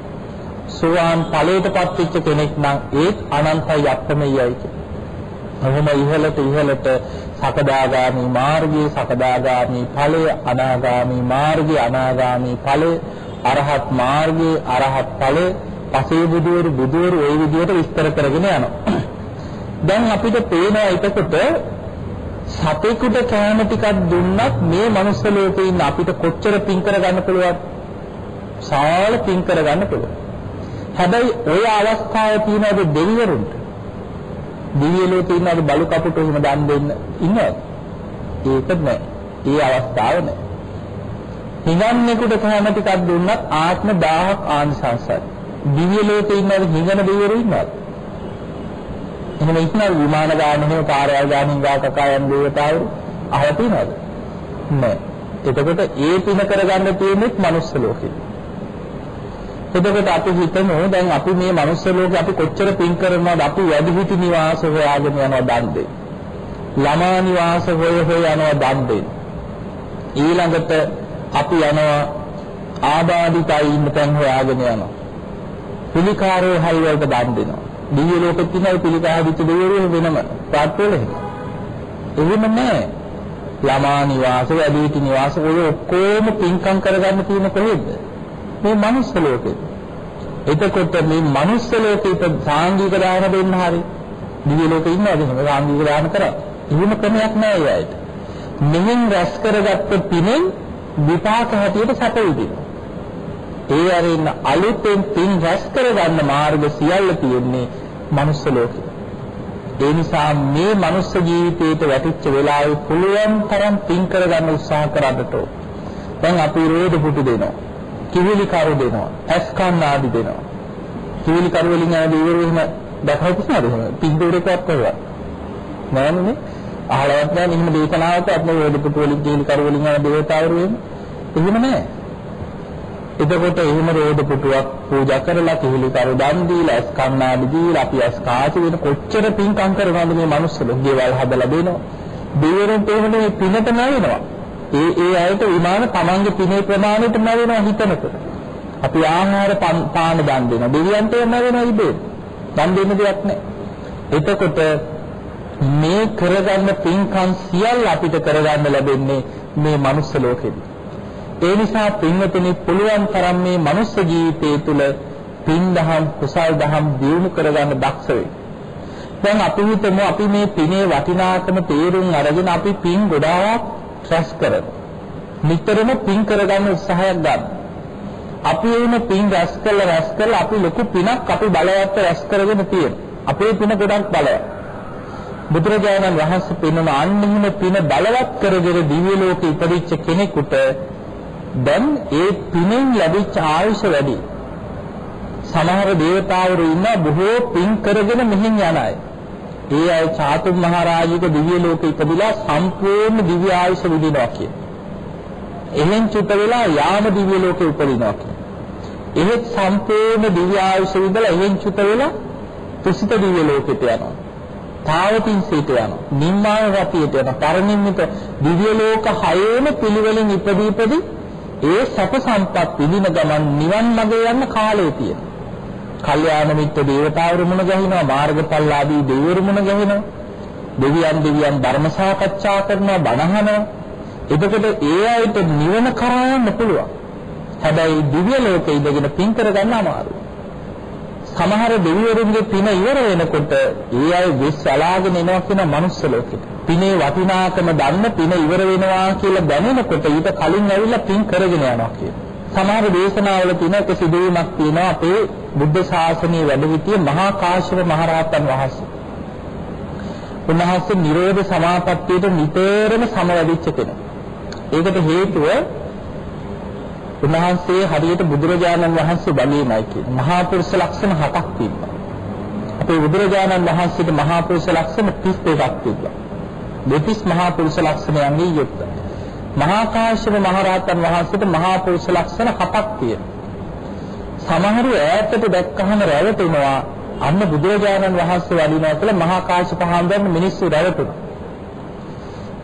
සෝවාන් ඵලයටපත් වෙච්ච කෙනෙක් නම් ඒත් අනන්තයි අප්‍රමේයයි කියන. එහෙම ඉහළට ඉහළට සකදාගාමි මාර්ගයේ සකදාගාමි ඵලය අනාගාමි මාර්ගයේ අනාගාමි ඵලය අරහත් මාර්ගයේ අරහත් ඵලය පසේ බුදුවරු බුදුවරු ওই විදිහට විස්තර කරගෙන යනවා. දැන් අපිට පේනවා එතකොට සතෙකුට කෑම ටිකක් දුන්නත් මේ මනුස්ස ලෝකේ ඉන්න අපිට කොච්චර පින් කරගන්න පුළුවන්ද? සාල පින් කරගන්න පුළුවන්. හැබැයි ওই අවස්ථාවේ තියෙනද දෙවිවරුන්ට? දිව්‍ය ලෝකේ ඉන්නද බලු කපුට එහෙම දන් දෙන්න ඉන්නවද? ඒක නෑ. ඒ අවස්ථාව නෑ. හිඟන්නෙකුට කෑම ටිකක් දුන්නත් ආත්ම 1000ක් ආනිසංසයි. දිව්‍ය ලෝකේ ඉන්නවද හිඟන දෙවිවරු ඉන්නවද? එහෙම ඉක්මන විමාන ගාන එහෙම කාර්යාල ගානින් ගාකකායන් දේවතාවරු අහලා තියෙනවද? නෑ. එතකොට ඒ පින කරගන්න තියෙන්නේ මනුස්ස ලෝකේ. එතකොට අපි හිතමු දැන් අපි මේ මනුස්ස ලෝකේ අපි කොච්චර පින් කරනවද අපි වැඩිහිටි නිවාස හොයාගෙන යනවා දන් දෙන්න. ළමා නිවාස හොය හොය යනවා දන් දෙන්න. ඊළඟට අපි යනවා ආබාධිතයි ඉන්න තැන් හොයාගෙන යනවා. පිළිකාරෝ හල් වලට දන් දෙනවා. දිව්‍ය ලෝකෙත් තියෙනවා පිළිකාහදිච්ච දෙවියෝ වෙනම පාත්වල එහෙම. එහෙම නැහැ. ළමා නිවාස, වැඩිහිටි නිවාස ඔය ඔක්කොම පින්කම් කරගන්න තියෙන කොහෙද? මේ මනුස්ස ලෝකෙ. එතකොට මේ මනුස්ස ලෝකෙට සාංගික දාන දෙන්න හරි දිව්‍ය ලෝකෙ ඉන්නවද එහෙම සාංගික දාන කරා. එහෙම ක්‍රමයක් නැහැ ඒ අයට. මෙහෙන් රැස් කරගත්ත පිනෙන් විපාක හැටියට සැප විඳිනවා. ඒ අරින්න අලුතෙන් පින් රැස් කරගන්න මාර්ග සියල්ල තියෙන්නේ මනුස්ස ලෝකේ. ඒ නිසා මේ මනුස්ස ජීවිතයට වැටිච්ච වෙලාවේ පුළුවන් තරම් පින් කරගන්න උත්සාහ කරන්නට දැන් අපි රෝද පුටු දෙනවා. කිවිලි කරු දෙනවා. ඇස් කන් ආදි දෙනවා. කිවිලි කරු වලින් ආදී ඉවර වෙන දැකලා තියෙනවද එහෙම? පින් දෝරේකවත් කරලා. නෑනේ. අහලවත් නෑ මෙහෙම දේශනාවක අපි රෝද පුටු වලින් කිවිලි කරු වලින් ආන දේවතාවරු වෙන්නේ. එහෙම නෑ. එතකොට එහෙම රෝද පුටුවක් පූජා කරලා කිහිලි කරු දන් දීලා ඇස් කන්නාඩි දීලා අපි ඇස් කාච වෙන කොච්චර පින්කම් කරනවද මේ මනුස්සලෝ ගෙවල් හදලා දෙනවා. දෙවියන්ට එහෙම මේ පිනට නැවෙනවා. ඒ ඒ අයට විමාන තමන්ගේ පිනේ ප්‍රමාණයට නැවෙනවා හිතනකොට. අපි ආහාර පාන දන් දෙනවා. දෙවියන්ට නැවෙනවා ඉබේ. දන් දෙන්න දෙයක් නැහැ. එතකොට මේ කරගන්න පින්කම් සියල්ල අපිට කරගන්න ලැබෙන්නේ මේ මනුස්ස ලෝකෙදී. ඒ නිසා පින්වතුනි පුළුවන් තරම් මේ මනුස්ස ජීවිතය තුළ පින් දහම් කුසල් දහම් දියුණු කරගන්න දක්ෂ වෙන්න. දැන් අපි හිතමු අපි මේ පිනේ වටිනාකම තේරුම් අරගෙන අපි පින් ගොඩාක් රැස් කරනවා. නිතරම පින් කරගන්න උත්සාහයක් ගන්න. අපි එන පින් රැස් කළා රැස් කළා අපි ලොකු පිනක් අපි බලවත් රැස් කරගෙන තියෙනවා. අපේ පින ගොඩක් බලවත්. බුදුරජාණන් වහන්සේ පිනන අන්නිහිම පින බලවත් කරගෙන දිව්‍ය ලෝකෙ ඉපදිච්ච කෙනෙකුට දැන් ඒ පිනෙන් ලැබිච්ච ආයුෂ වැඩි. සමහර දේවතාවරු ඉන්න බොහෝ පින් කරගෙන මෙහෙන් යන අය. ඒ අය චාතුම් මහරජික දිව්‍ය ලෝකෙ ඉපදිලා සම්පූර්ණ දිව්‍ය ආයුෂ විඳිනවා කිය. එහෙන් චුත වෙලා යාම දිව්‍ය ලෝකෙ උපදිනවා කිය. එහෙත් සම්පූර්ණ දිව්‍ය ආයුෂ විඳලා එහෙන් චුත වෙලා තුසිත දිව්‍ය ලෝකෙට යනවා. තාවතින් සීට යනවා. නිම්මාන රතියට යනවා. පරිනිම්මිත දිව්‍ය ලෝක හයේම පිළිවෙලින් ඉපදී ඉපදී ඒ සැප සම්පත් විඳින ගමන් නිවන් මාගේ යන්න කාලය තියෙනවා. කල්යාණ මිත්‍ර දේවතාවරු මුණ ගැහිනවා, මාර්ගඵලලාභී දෙවිවරු මුණ ගැහිනවා. දෙවියන් දෙවියන් ධර්ම සාකච්ඡා කරනවා, බණහනවා. එතකොට ඒ අයට නිවන කරා යන්න පුළුවන්. හැබැයි දිව්‍ය ලෝකේ ඉඳගෙන පින් කරගන්න අමාරුයි. සමහර දෙවිවරුන්ගේ පින ඉවර වෙනකොට ඒ අය වෙස් අලාගෙන එනවා කියන මනුස්ස ලෝකෙට. පිනේ වටිනාකම දන්න පින ඉවර වෙනවා කියලා දැනෙනකොට ඊට කලින් ඇවිල්ලා පින් කරගෙන යනවා කියන. සමහර දේශනාවල තියෙන එක සිදුවීමක් තියෙනවා අපේ බුද්ධ ශාසනයේ වැඩ සිටිය මහා කාශ්‍යප මහරහතන් වහන්සේ. උන්වහන්සේ නිරෝධ සමාපත්තියට නිතරම සමවැදිච්ච කෙනෙක්. ඒකට හේතුව උන්වහන්සේ හරියට බුදුරජාණන් වහන්සේ වගේමයි කියන්නේ. මහා පුරුෂ ලක්ෂණ හතක් තිබ්බා. අපේ බුදුරජාණන් වහන්සේට මහා පුරුෂ ලක්ෂණ 32ක් තිබ්බා. දෙතිස් මහා පුරුෂ ලක්ෂණයන්ගෙන් යුක්තයි. මහා කාශ්‍යප මහරහතන් වහන්සේට මහා පුරුෂ ලක්ෂණ හතක් තියෙනවා. සමහරු ඈතට දැක්කහම රැවටෙනවා අන්න බුදුරජාණන් වහන්සේ වඩිනවා කියලා මහා කාශ්‍යප හාමුදුරන් මිනිස්සු රැවටුණා.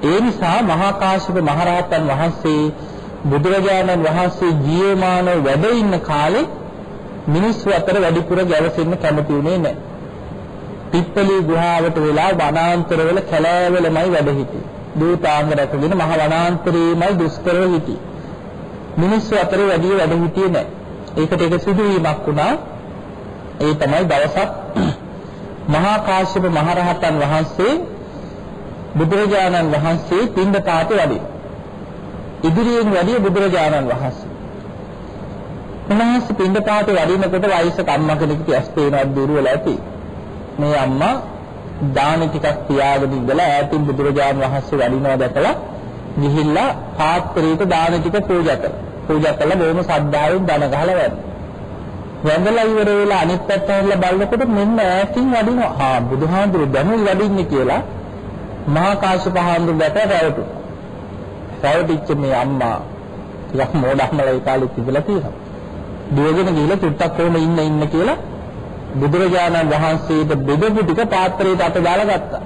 ඒ නිසා මහා කාශ්‍යප මහරහතන් වහන්සේ බුදුරජාණන් වහන්සේ ජීවමානව වැඩ ඉන්න කාලේ මිනිස්සු අතර වැඩිපුර ගැවසෙන්න කැමති වුණේ නැහැ. පිප්පලි ගුහාවට වෙලා වනාන්තරවල කැලෑවලමයි වැඩ හිටියේ. දූතාංග රැකගෙන මහ වනාන්තරයේමයි දුෂ්කරව හිටියේ. මිනිස්සු අතර වැඩි වැඩ හිටියේ නැහැ. ඒකට ඒක සිදුවීමක් වුණා. ඒ තමයි දවසක් මහා කාශ්‍යප මහරහතන් වහන්සේ බුදුරජාණන් වහන්සේ පින්දපාත වැඩි. ඉදිරියෙන් වැඩි බුදුරජාණන් වහන්සේ. උන්වහන්සේ පින්දපාත වඩිනකොට වයසක අම්මා කෙනෙක්ට ඇස් පේනවත් දුරවල ඇති. මේ අම්මා දාන ටිකක් තියාගෙන ඉඳලා ඈතින් බුදුරජාණන් වහන්සේ වඩිනවා දැකලා ගිහිල්ලා පාත්‍රයට දාන ටික පූජා කළා. පූජා කළා බොහොම ශ්‍රද්ධාවෙන් දන ගහලා වැඳලා. වැඳලා ඉවර වෙලා අනිත් පැත්ත හැරිලා බලනකොට මෙන්න ඈතින් වඩිනවා. ආ බුදුහාඳුරු දැනුයි වඩින්නේ කියලා මහා කාශ්‍යප හාමුදුරුවෝ දැක රැවටුණා. රැවටිච්ච මේ අම්මා ටිකක් මෝඩම්මලා ඒ කාලේ තිබිලා තියෙනවා. දුවගෙන ගිහලා චුට්ටක් කොහොම ඉන්න ඉන්න කියලා බුදුරජාණන් වහන්සේට බෙදපු ටික පාත්‍රයට අත දාලා ගත්තා.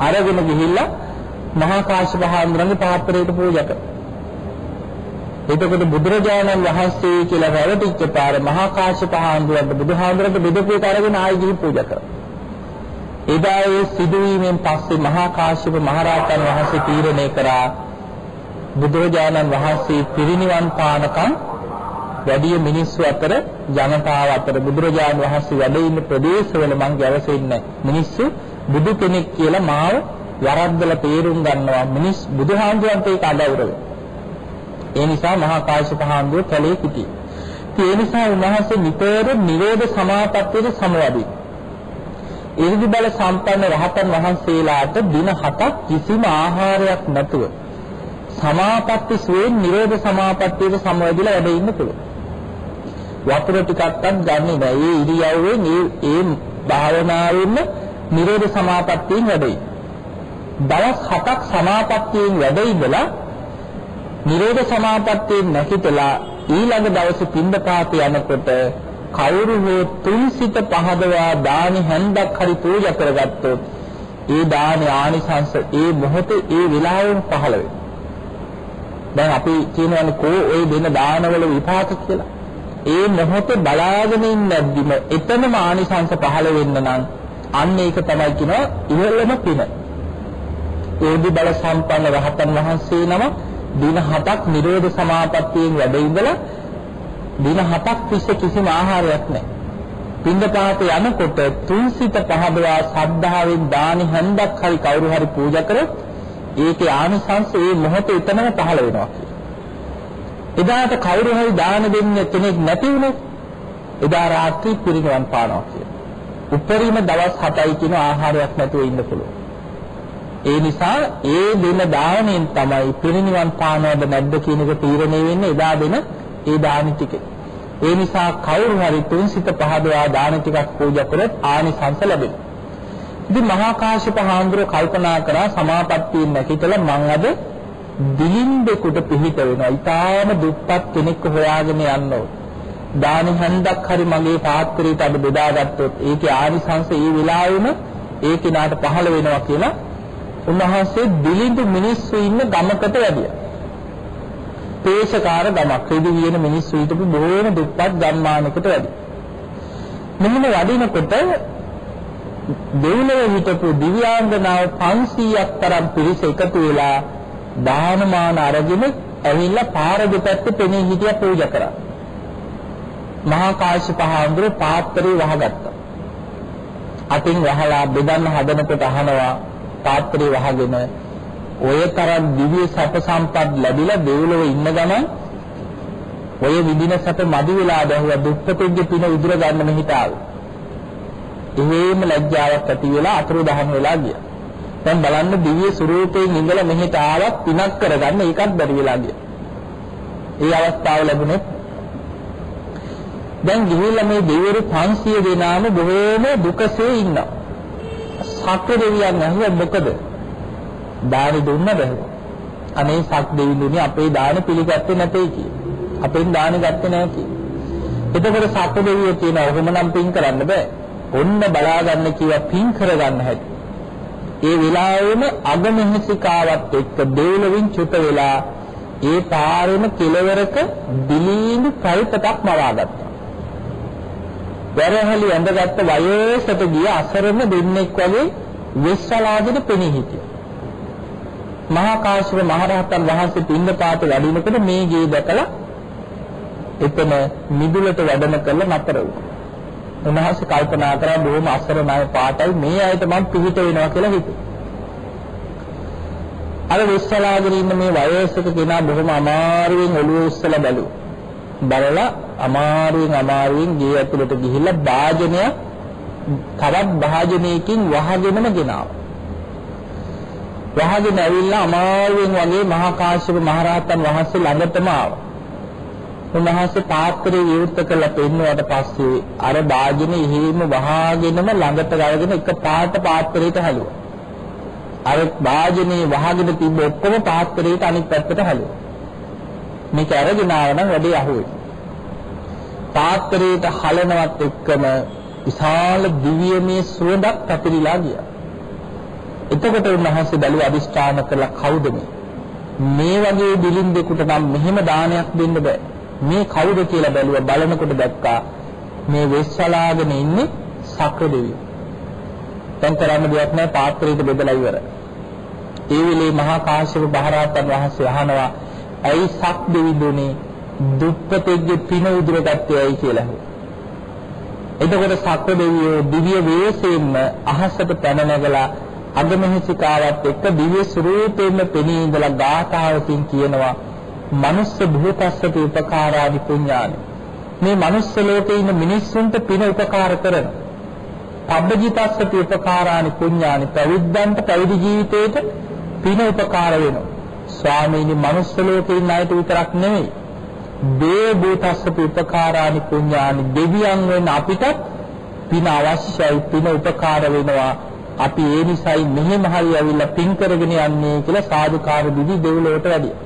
අරගෙන ගිහිල්ලා මහා කාශ්‍යප හාමුදුරන්ගේ පාත්‍රයට පූජා කළා. එතකොට බුදුරජාණන් වහන්සේ කියලා රැවටිච්ච පාර මහා කාශ්‍යප හාමුදුරන්ට බුදුහාමුදුරන්ට බෙදපු එක අරගෙන ආයි ගිහින් පූජා කළා. එදා ඒ සිදුවීමෙන් පස්සේ මහා කාශ්‍යප මහරහතන් වහන්සේ තීරණය කරා බුදුරජාණන් වහන්සේ පිරිනිවන් පානකම් වැඩි මිනිස්සු අතර ජනතාව අතර බුදුරජාණන් වහන්සේ වැඩ ඉන්න ප්‍රදේශවල මං ගැවසෙන්නේ මිනිස්සු බුදු කෙනෙක් කියලා මාව වරද්දලා තේරුම් ගන්නවා මිනිස් බුදුහාමුදුරන්ට ඒක අඩවුරව. ඒ නිසා මහා කාශ්‍යප හාමුදුරුවෝ කැලේ සිටි. ඒ නිසා උන්වහන්සේ නිතර නිරෝධ සමාපත්තියට සමවදී. ඉරිදි බල සම්පන්න රහතන් වහන්සේලාට දින හතක් කිසිම ආහාරයක් නැතුව සමාපatti සුවෙන් නිරෝධ සමාපත්තියට සමවැදිලා වැඩ ඉන්න පුළුවන්. වතුර ටිකක්වත් ගන්නෙ නෑ. ඒ ඉරියව්වෙන් ඒ ඒ භාවනාවෙන්න නිරෝධ සමාපත්තියෙන් වැඩයි. දවස් 7ක් සමාපත්තියෙන් වැඩ ඉඳලා නිරෝධ සමාපත්තියෙන් නැගිටලා ඊළඟ දවසේ පින්දපාත යනකොට කවුරු හෝ තුන්සිත පහදවා දානි හැන්දක් හරි පූජා කරගත්තොත් ඒ දානි ආනිසංස ඒ මොහොතේ ඒ වෙලාවෙම පහළ වෙනවා. දැන් අපි කියනවානේ කෝ ওই දෙන දානවල විපාක කියලා. ඒ මොහොතේ බලාගෙන ඉන්නද්දිම එතනම ආනිසංස පහළ වෙන්න නම් අන්න ඒක තමයි කියනවා ඉහළම පින. ඒදි බල සම්පන්න රහතන් වහන්සේ නම දින හතක් නිරෝධ සමාපත්තියෙන් වැඩ ඉඳලා දින හතක් තිස්සේ කිසිම ආහාරයක් නැහැ. පින්දපාත යනකොට තුන්සිත පහදවා සද්ධාවෙන් දානි හන්දක් හරි කවුරු හරි පූජා කරොත් ඒකේ ආනිසංස ඒ මොහොතේ එතනම පහළ වෙනවා. එදාට කවුරු හරි දාන දෙන්න කෙනෙක් නැති වුණොත් එදා රාත්‍රී පිරිනවන් පානවා කියන. උපරිම දවස් 7යි කියන ආහාරයක් නැතුව ඉන්න පුළුවන්. ඒ නිසා ඒ දෙන දාණයෙන් තමයි පිරිනිවන් පානවද නැද්ද කියන එක තීරණය වෙන්නේ එදා දෙන ඒ දාන ටිකේ. ඒ නිසා කවුරු හරි තුන්සිත පහදවා දාන ටිකක් පූජා කරොත් ආනිසංස ලැබෙනවා. ඉතින් මහා කාශ්‍යප හාමුදුරුවෝ කල්පනා කරා සමාපත්තියෙන් නැකිතලා මං අද දිලින්දෙකුට පිහිට වෙනවා. ඊටාම දුප්පත් කෙනෙක් හොයාගෙන යන්න ඕන. දාන හන්දක් හරි මගේ පාත්‍රයට අද බෙදාගත්තොත් ඒකේ ආනිසංස ඒ වෙලාවෙම ඒ කෙනාට පහළ වෙනවා කියලා උන්වහන්සේ දිලිඳු මිනිස්සු ඉන්න ගමකට වැඩියා. පේශකාර ගමක්. රිදි වියන මිනිස්සු හිටපු බොහෝම දුප්පත් ගම්මානකට වැඩි. මෙන්න වඩිනකොට දෙව්ලොව හිටපු දිව්‍යාංගනාව 500ක් තරම් පිරිස එකතු වෙලා දානමාන අරගෙන ඇවිල්ලා පාර දෙපැත්තේ පෙනී හිටියා පූජා කරා. මහා කාශ්‍යප හාමුදුරුවෝ පාත්‍රය වහගත්තා. අතින් වහලා බෙදන්න හදනකොට අහනවා පාත්‍රය වහගෙන ඔය තරම් දිව්‍ය සැප සම්පත් ලැබිලා දෙව්ලොව ඉන්න ගමන් ඔය විදින සැප මදි වෙලා දැහුවා දුක්ඛතෙන්ගේ පින උදුර ගන්න මෙහිට ආවේ. එහෙම ලැජ්ජාවක් ඇති වෙලා අතුරුදහන් වෙලා ගියා. දැන් බලන්න දිව්‍ය ස්වරූපයෙන් ඉඳලා මෙහෙට ආවත් පිනක් කරගන්න ඒකත් බැරි වෙලා ගියා. ඒ අවස්ථාව ලැබුණේ දැන් ගිහිල්ලා මේ දෙවිවරු 500 දෙනාම බොහෝම දුකසේ ඉන්නවා. සක්‍ර දෙවියන් අහුව මොකද? දානි දුන්න බැහැ. අනේ සක් දෙවිඳුනි අපේ දාන පිළිගත්තේ නැtei කි. අපෙන් දාන ගත්තේ නැහැ කි. එතකොට සක්‍ර දෙවියෝ කියන ඔහොමනම් පින් කරන්න බෑ. ඔන්න බලා ගන්න කිව්වා පින් කරගන්න හැටි. ඒ වෙලාවෙම අගමහසිකාවත් එක්ක දෙව්ලොවින් චුත වෙලා ඒ පාරෙම කෙලවරක දිලීඳු කල්පතක් මවාගත්තා. වැරහලි ඇඳගත්ත වයසට ගිය අසරණ දෙන්නෙක් වගේ විශ්වලාගෙන පෙනී හිටියා. මහා කාශ්‍යප මහරහතන් වහන්සේ පින්දපාත වැඩිනකොට මේ ගේ දැකලා එතන මිදුලට වැඩම කළ නතර වුණා. උන්වහන්සේ කල්පනා කරා බොහොම අසරණයි පාටයි මේ අයට මම පිහිට වෙනවා කියලා හිතුවා. අර විශ්වලාගෙන ඉන්න මේ වයසක කෙනා බොහොම අමාරුවෙන් ඔළුව උස්සලා බැලුවා. බලලා අමාරුවෙන් අමාරුවෙන් ගේ ඇතුළට ගිහිල්ලා භාජනය තවත් භාජනයකින් වහගෙනම ගෙනාවා. වහගෙන ඇවිල්ලා අමාරුවෙන් වගේ මහා කාශ්‍යප මහරහතන් වහන්සේ ළඟටම ආවා. උන්වහන්සේ පාත්‍රය විවෘත කරලා පෙන්නුවට පස්සේ අර භාජනේ එහෙම වහගෙනම ළඟට ගලගෙන එක පාට පාත්‍රයට හැලුවා. අර භාජනේ වහගෙන තිබ්බ ඔක්කොම පාත්‍රයට අනිත් පැත්තට හැලුවා. මේක අරගෙන ආවනම් වැඩේ අහුවේ. පාත්‍රයට හලනවත් එක්කම විශාල දිව්‍යමය සුවඳක් පැතිරිලා ගියා. එතකොට උන්වහන්සේ බැලුව අදිෂ්ඨාන කළා කවුද මේ? මේ වගේ දිලින්දෙකුට නම් මෙහෙම දානයක් දෙන්න බෑ. මේ කවුද කියලා බැලුවා බලනකොට දැක්කා මේ වෙස්සලාගෙන ඉන්නේ සක්‍ර දෙවියෝ. දැන් කරන්න දෙයක් නැහැ පාත්‍රයට බෙදලා ඉවරයි. ඒ වෙලේ මහා කාශ්‍යප මහරහතන් වහන්සේ අහනවා ඇයි සක් දෙවිඳුනේ දුප්පතෙක්ගේ පින උදුරගත්තේ ඇයි කියලා. එතකොට සක්‍ර දෙවියෝ දිව්‍ය වේසයෙන්ම අහසට පැන නැගලා අගමහසිකාවත් එක්ක දිව්‍ය ස්වරූපයෙන්ම පෙනී ඉඳලා ගාථාවකින් කියනවා මනුස්ස භූතස්සති උපකාරාදි පුඤ්ඤානි මේ මනුස්ස ලෝකේ ඉන්න මිනිස්සුන්ට පින උපකාර කරන පබ්බජිතස්සති උපකාරානි පුඤ්ඤානි පැවිද්දන්ට පැවිදි ජීවිතේට පින උපකාර වෙනවා. ස්වාමීනි මනුස්ස ලෝකේ ඉන්න අයට විතරක් නෙමෙයි දේ භූතස්සති උපකාරානි පුඤ්ඤානි දෙවියන් වෙන අපිට පින අවශ්‍යයි පින උපකාර වෙනවා. අපි ඒ නිසායි මෙහෙම හරි ඇවිල්ලා පින් කරගෙන යන්නේ කියලා සාදුකාර දිවි දෙව්ලොවට වැඩියා.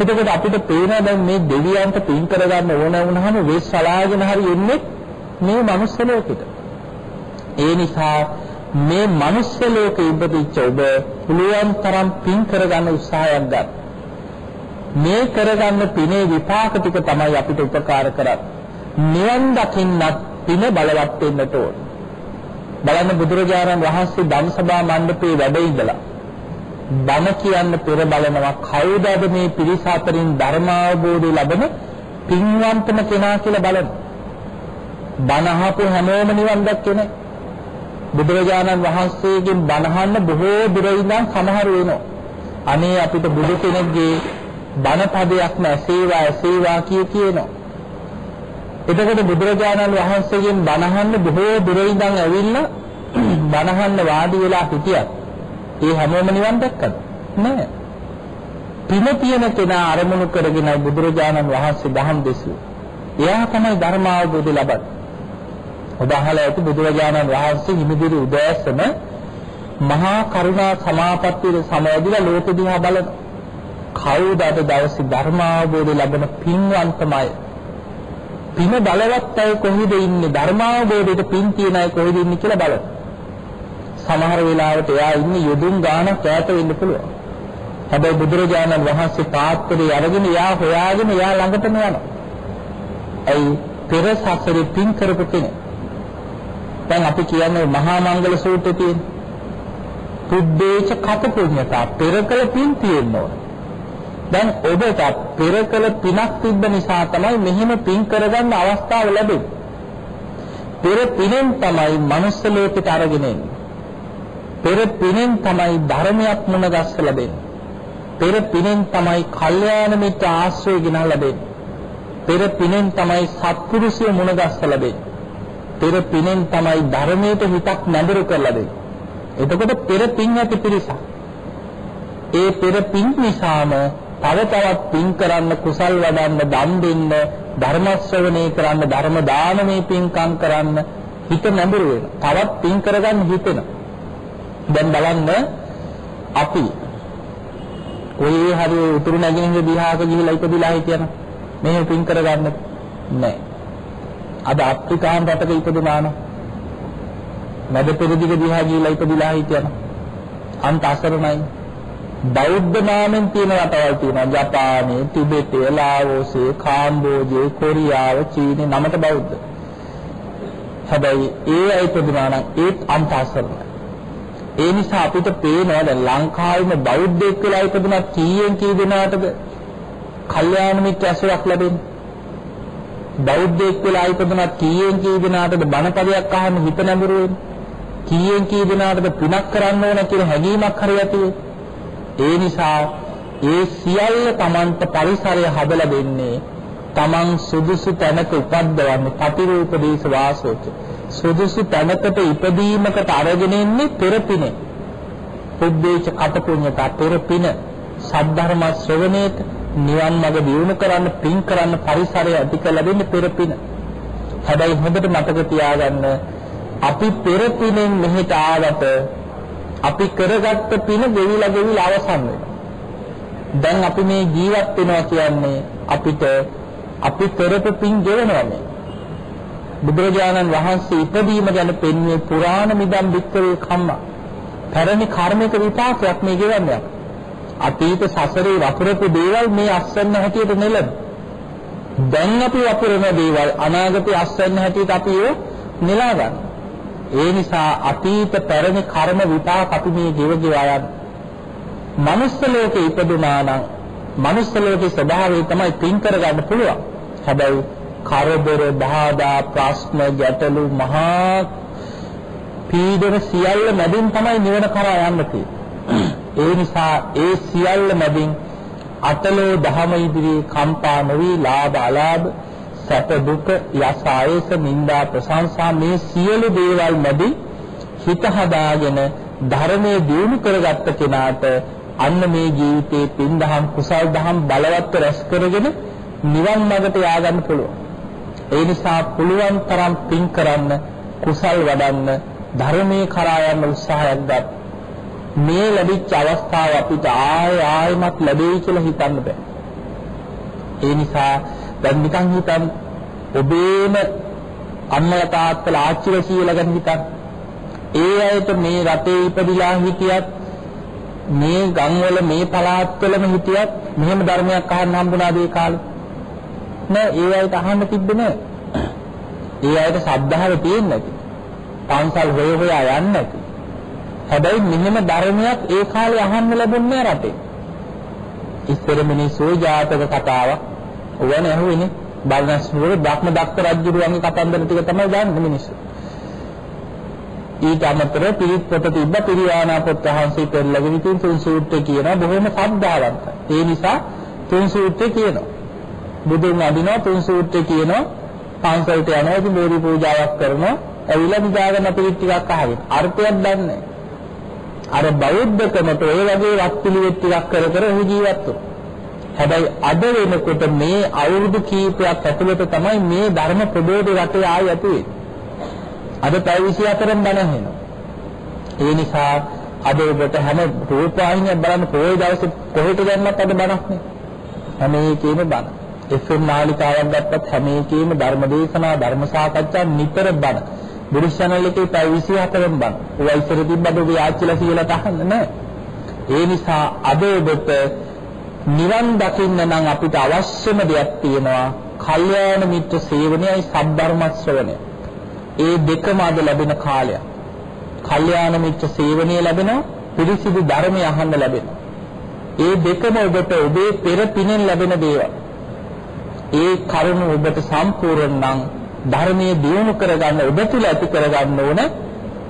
එතකොට අපිට පේනවා දැන් මේ දෙවියන්ට පින් කරගන්න ඕන වුණාම වෙස් සලාගෙන හරි එන්නේ මේ මනුස්ස ලෝකෙට. ඒ නිසා මේ මනුස්ස ලෝකෙ ඉපදිච්ච ඔබ පුළුවන් තරම් පින් කරගන්න උත්සාහයක් ගන්න. මේ කරගන්න පිනේ විපාක ටික තමයි අපිට උපකාර කරන්නේ. නිවන් දකින්නත් පින බලවත් වෙන්නට ඕන. බලන්න බුදුරජාණන් වහන්සේ ධම්සභා මණ්ඩපයේ වැඩ ඉඳලා බණ කියන්න පෙර බලනවා කවුද මේ පිරිස අතරින් ධර්මාවබෝධය ලබන පින්වන්තම කෙනා කියලා බලන. බණ අහපු හැමෝම නිවන් දැක්කේ නැහැ. බුදුරජාණන් වහන්සේගෙන් බණහන්න බොහෝ දුර ඉඳන් සමහර වෙනවා. අනේ අපිට බුදු කෙනෙක්ගේ බණ පදයක් නැසේවා ඇසේවා කිය කියනවා. එතකොට බුදුරජාණන් වහන්සේගෙන් බණහන්න බොහෝ දුර ඉඳන් ඇවිල්ලා බණහන්න වාඩි වෙලා හිටියත් ඒ හැමෝම නිවන් දැක්කද? නෑ. පින තියෙන කෙනා අරමුණු කරගෙන බුදුරජාණන් වහන්සේ දහම් දෙසුවේ. එයා තමයි ධර්ම අවබෝධය ලබන්නේ. උදාහරණයක් ඇති බුදුරජාණන් වහන්සේ හිමිදිරි උදෑසන මහා කරුණා සමාපත්තියේ සමවැදිලා ලෝක දිහා බලන කවුද අද දවසේ ධර්ම අවබෝධය ලබන පින්වන්තමයි පින බලවත් අය කොහෙද ඉන්නේ ධර්මාවබෝධයට පින් තියන අය කොහෙද ඉන්නේ කියලා බලන්න. සමහර වෙලාවට එයා ඉන්නේ යොදුන් ගානක් ඈත වෙන්න පුළුවන්. හැබැයි බුදුරජාණන් වහන්සේ පාත්‍රය අරගෙන එයා හොයාගෙන එයා ළඟටම යනවා. ඇයි පෙර සසරේ පින් කරපු කෙනෙක්. දැන් අපි කියන්නේ මහා මංගල සූත්‍රයේ තියෙන පුද්දේච කත පුඤ්ඤතා පෙර කළ පින් තියෙන්න ඕන. දැන් ඔබට පෙර කළ පිනක් තිබ්බ නිසා තමයි මෙහෙම පින් කරගන්න අවස්ථාව ලැබෙන්නේ. පෙර පිනෙන් තමයි මනුස්ස ලෝකෙට අරගෙන එන්නේ. පෙර පිනෙන් තමයි ධර්මයක් මුණ ගැස්ස ලැබෙන්නේ. පෙර පිනෙන් තමයි කල්යාණ මිත්‍ර ආශ්‍රය ගෙනල්ලා දෙන්නේ. පෙර පිනෙන් තමයි සත්පුරුෂය මුණ ගැස්ස ලැබෙන්නේ. පෙර පිනෙන් තමයි ධර්මයට හිතක් නැඹුරු කරලා දෙන්නේ. එතකොට පෙර පින් ඇති පිරිසක්. ඒ පෙර පින් නිසාම තව තවත් පින් කරන්න කුසල් වඩන්න දන් දෙන්න ධර්ම ශ්‍රවණය කරන්න ධර්ම දානමේ පින්කම් කරන්න හිත නැඹුරු වෙනවා. තවත් පින් කරගන්න හිතෙනවා. දැන් බලන්න අපි ඔය හරි උතුරු නැගෙනහිර දිහාක ගිහිලා ඉපදිලා හිටියන මෙහෙම පින් කරගන්න නැහැ. අද අප්‍රිකාන් රටක ඉපදුනා නම් මැද පෙරදිග දිහා ගිහිලා ඉපදිලා හිටියන අන්ත අසරණයි. බෞද්ධ නාමෙන් තියෙන රටවල් තියෙනවා. ජපානයේ, ටිබෙටේ, ලාओසේ, කාම්බෝජයේ, කොරියාව, චීනේ නමට බෞද්ධ. හැබැයි ඒ අය ඉපදුනා නම් ඒත් අන්ත අසරණයි. ඒ නිසා අපිට පේනවා දැන් ලංකාවේම බෞද්ධයෙක් වෙලා ඉපදුනා කීයෙන් කී දෙනාටද කල්යාණ මිත්‍ර ඇසුරක් ලැබෙන්නේ බෞද්ධයෙක් වෙලා ඉපදුනා කීයෙන් කී දෙනාටද බණපදයක් අහන්න හිත නැඹුරු වෙන්නේ කීයෙන් කී දෙනාටද පිනක් කරන්න ඕන කියලා හැඟීමක් හරි ඇති ඒ නිසා ඒ සියල්ල Tamanට පරිසරය හදලා දෙන්නේ Taman සුදුසු තැනක උපද්දවන්න පතිරූපදේශ වාසෝච සුදුසු තැනකට ඉපදීමකට අරගෙන ඉන්නේ පෙරපිනේ. පුද්දේච කටපුඤ්ඤතා පෙරපින සද්ධර්ම ශ්‍රවණේට නිවන් මඟ දියුණු කරන්න පින් කරන්න පරිසරය ඇති කරලා දෙන්නේ පෙරපින. හැබැයි හොඳට මතක තියාගන්න අපි පෙරපිනෙන් මෙහෙට ආවට අපි කරගත්ත පින ගෙවිලා ගෙවිලා අවසන් වෙනවා. දැන් අපි මේ ජීවත් වෙනවා කියන්නේ අපිට අපි කරපු පින් ගෙවනවා මේ. බුදුරජාණන් වහන්සේ ඉපදීම ගැන පෙන්වන්නේ පුරාණ මිදම් වික්කවේ කම්ම. පැරණි කර්මික විපාකයක් මේ ගෙවන්නේ. අතීත සසරේ වපුරපු දේවල් මේ අස්සන්න හැටියට නෙලන. දැන් අපි වපුරන දේවල් අනාගතේ අස්සන්න හැටියට අපි ඒ නෙලා ගන්න. ඒ නිසා අතීත පැරණි කර්ම විපාක අපි මේ ගෙව ගෙවා යන. මනුස්ස ලෝකේ ඉපදුනා නම් මනුස්ස ලෝකේ ස්වභාවය තමයි පින් කරගන්න පුළුවන්. හැබැයි කරදර බාධා ප්‍රශ්න ගැටලු මහා පීඩන සියල්ල මැදින් තමයි නිවන කරා යන්න ඒ නිසා ඒ සියල්ල මැදින් අතලෝ දහම ඉදිරියේ කම්පා නොවි ලාභ අලාභ සැප දුක යස ආයස නිന്ദා ප්‍රශංසා මේ සියලු දේවල් මැදින් හිත හදාගෙන ධර්මයේ දියුණු කරගත්ත කෙනාට අන්න මේ ජීවිතේ පින් දහම් කුසල් දහම් බලවත් රැස් කරගෙන නිවන් මාර්ගට යාගන්න පුළුවන්. ඒ නිසා පුළුවන් තරම් පින් කරන්න කුසල් වඩන්න ධර්මයේ කරා යන උත්සාහයක් ගන්න. මේ ලැබිච්ච අවස්ථාව අපිට ආය ආයමත් ලැබෙයි කියලා හිතන්න බෑ. ඒ නිසා දැන් නිකන් හිතන් ඔබේම අම්මලා තාත්තලා ආච්චිලා කියලා ගැන හිතන්න. ඒ අයට මේ රටේ ඉපදිලා හිටියත් මේ ගම්වල මේ පළාත්වලම හිටියත් මෙහෙම ධර්මයක් අහන්න හම්බුණාද ඒ කාලේ? නෑ ඒ අයට අහන්න තිබ්බේ නෑ. ඒ අයට ශ්‍රද්ධාව තියෙන්නේ නැති. පන්සල් හොය හොයා යන්නේ නැති. හැබැයි මෙහෙම ධර්මයක් ඒ කාලේ අහන්න ලැබුණේ රටේ. ඉස්සර මිනිස්සු ජාතක කතාවක් ඕවනේ ඇහුවේනේ. බල්නස් නුවර බ්‍රහ්ම දක්ත රජුගේ කතන්දර ටික තමයි දන්නේ මිනිස්සු. ඊට අමතරව පිරිත් පොත තිබ්බ පිරියානා පොත් වහන්සේ පෙරලගෙන ඉතින් තුන් සූත්‍රය කියන බොහොම ශ්‍රද්ධාවන්ත. ඒ නිසා තුන් සූත්‍රය කියනවා. බුදුන් අදිනවා තුන් සූත්‍රය කියනවා පන්සලට යනවා ඉතින් බෝධි පූජාවක් කරනවා ඇවිල්ලා නිදාගෙන පිළිත් ටිකක් අහගෙන අර්ථයක් දන්නේ අර බෞද්ධකමට ඔය වගේ වත් පිළිවෙත් ටිකක් කර කර ඔහු ජීවත් හැබැයි අද වෙනකොට මේ අවුරුදු කීපයක් ඇතුළත තමයි මේ ධර්ම ප්‍රබෝධ රටේ ආය ඇති අද පැය 24න් බණ ඇහෙනවා ඒ නිසා අද ඔබට හැම රූපවාහිනියක් බලන්න පොයේ දවසේ කොහෙට දැම්මත් අද බණක් නේ හැම එකේම බණ FM නාලිකාවක් ගත්තත් හැම එකේම ධර්ම දේශනා ධර්ම සාකච්ඡා නිතර බණ. බුදු channel එකේ පැය 24න් බණ. ඔය ඉස්සර තිබ්බද ඔබ ආච්චිලා කියලා තහන්න නෑ. ඒ නිසා අද ඔබට නිවන් දකින්න නම් අපිට අවශ්‍යම දෙයක් තියෙනවා. කල්යාණ මිත්‍ර සේවනයයි සද්ධර්ම ශ්‍රවණය. ඒ දෙකම අද ලැබෙන කාලය. කල්යාණ මිත්‍ර සේවනය ලැබෙනවා පිරිසිදු ධර්මය අහන්න ලැබෙනවා. ඒ දෙකම ඔබට ඔබේ පෙර පිනෙන් ලැබෙන දේවල්. ඒ කරුණ ඔබට සම්පූර්ණ නම් ධර්මයේ දියුණු කරගන්න ඔබ තුල ඇති කරගන්න ඕන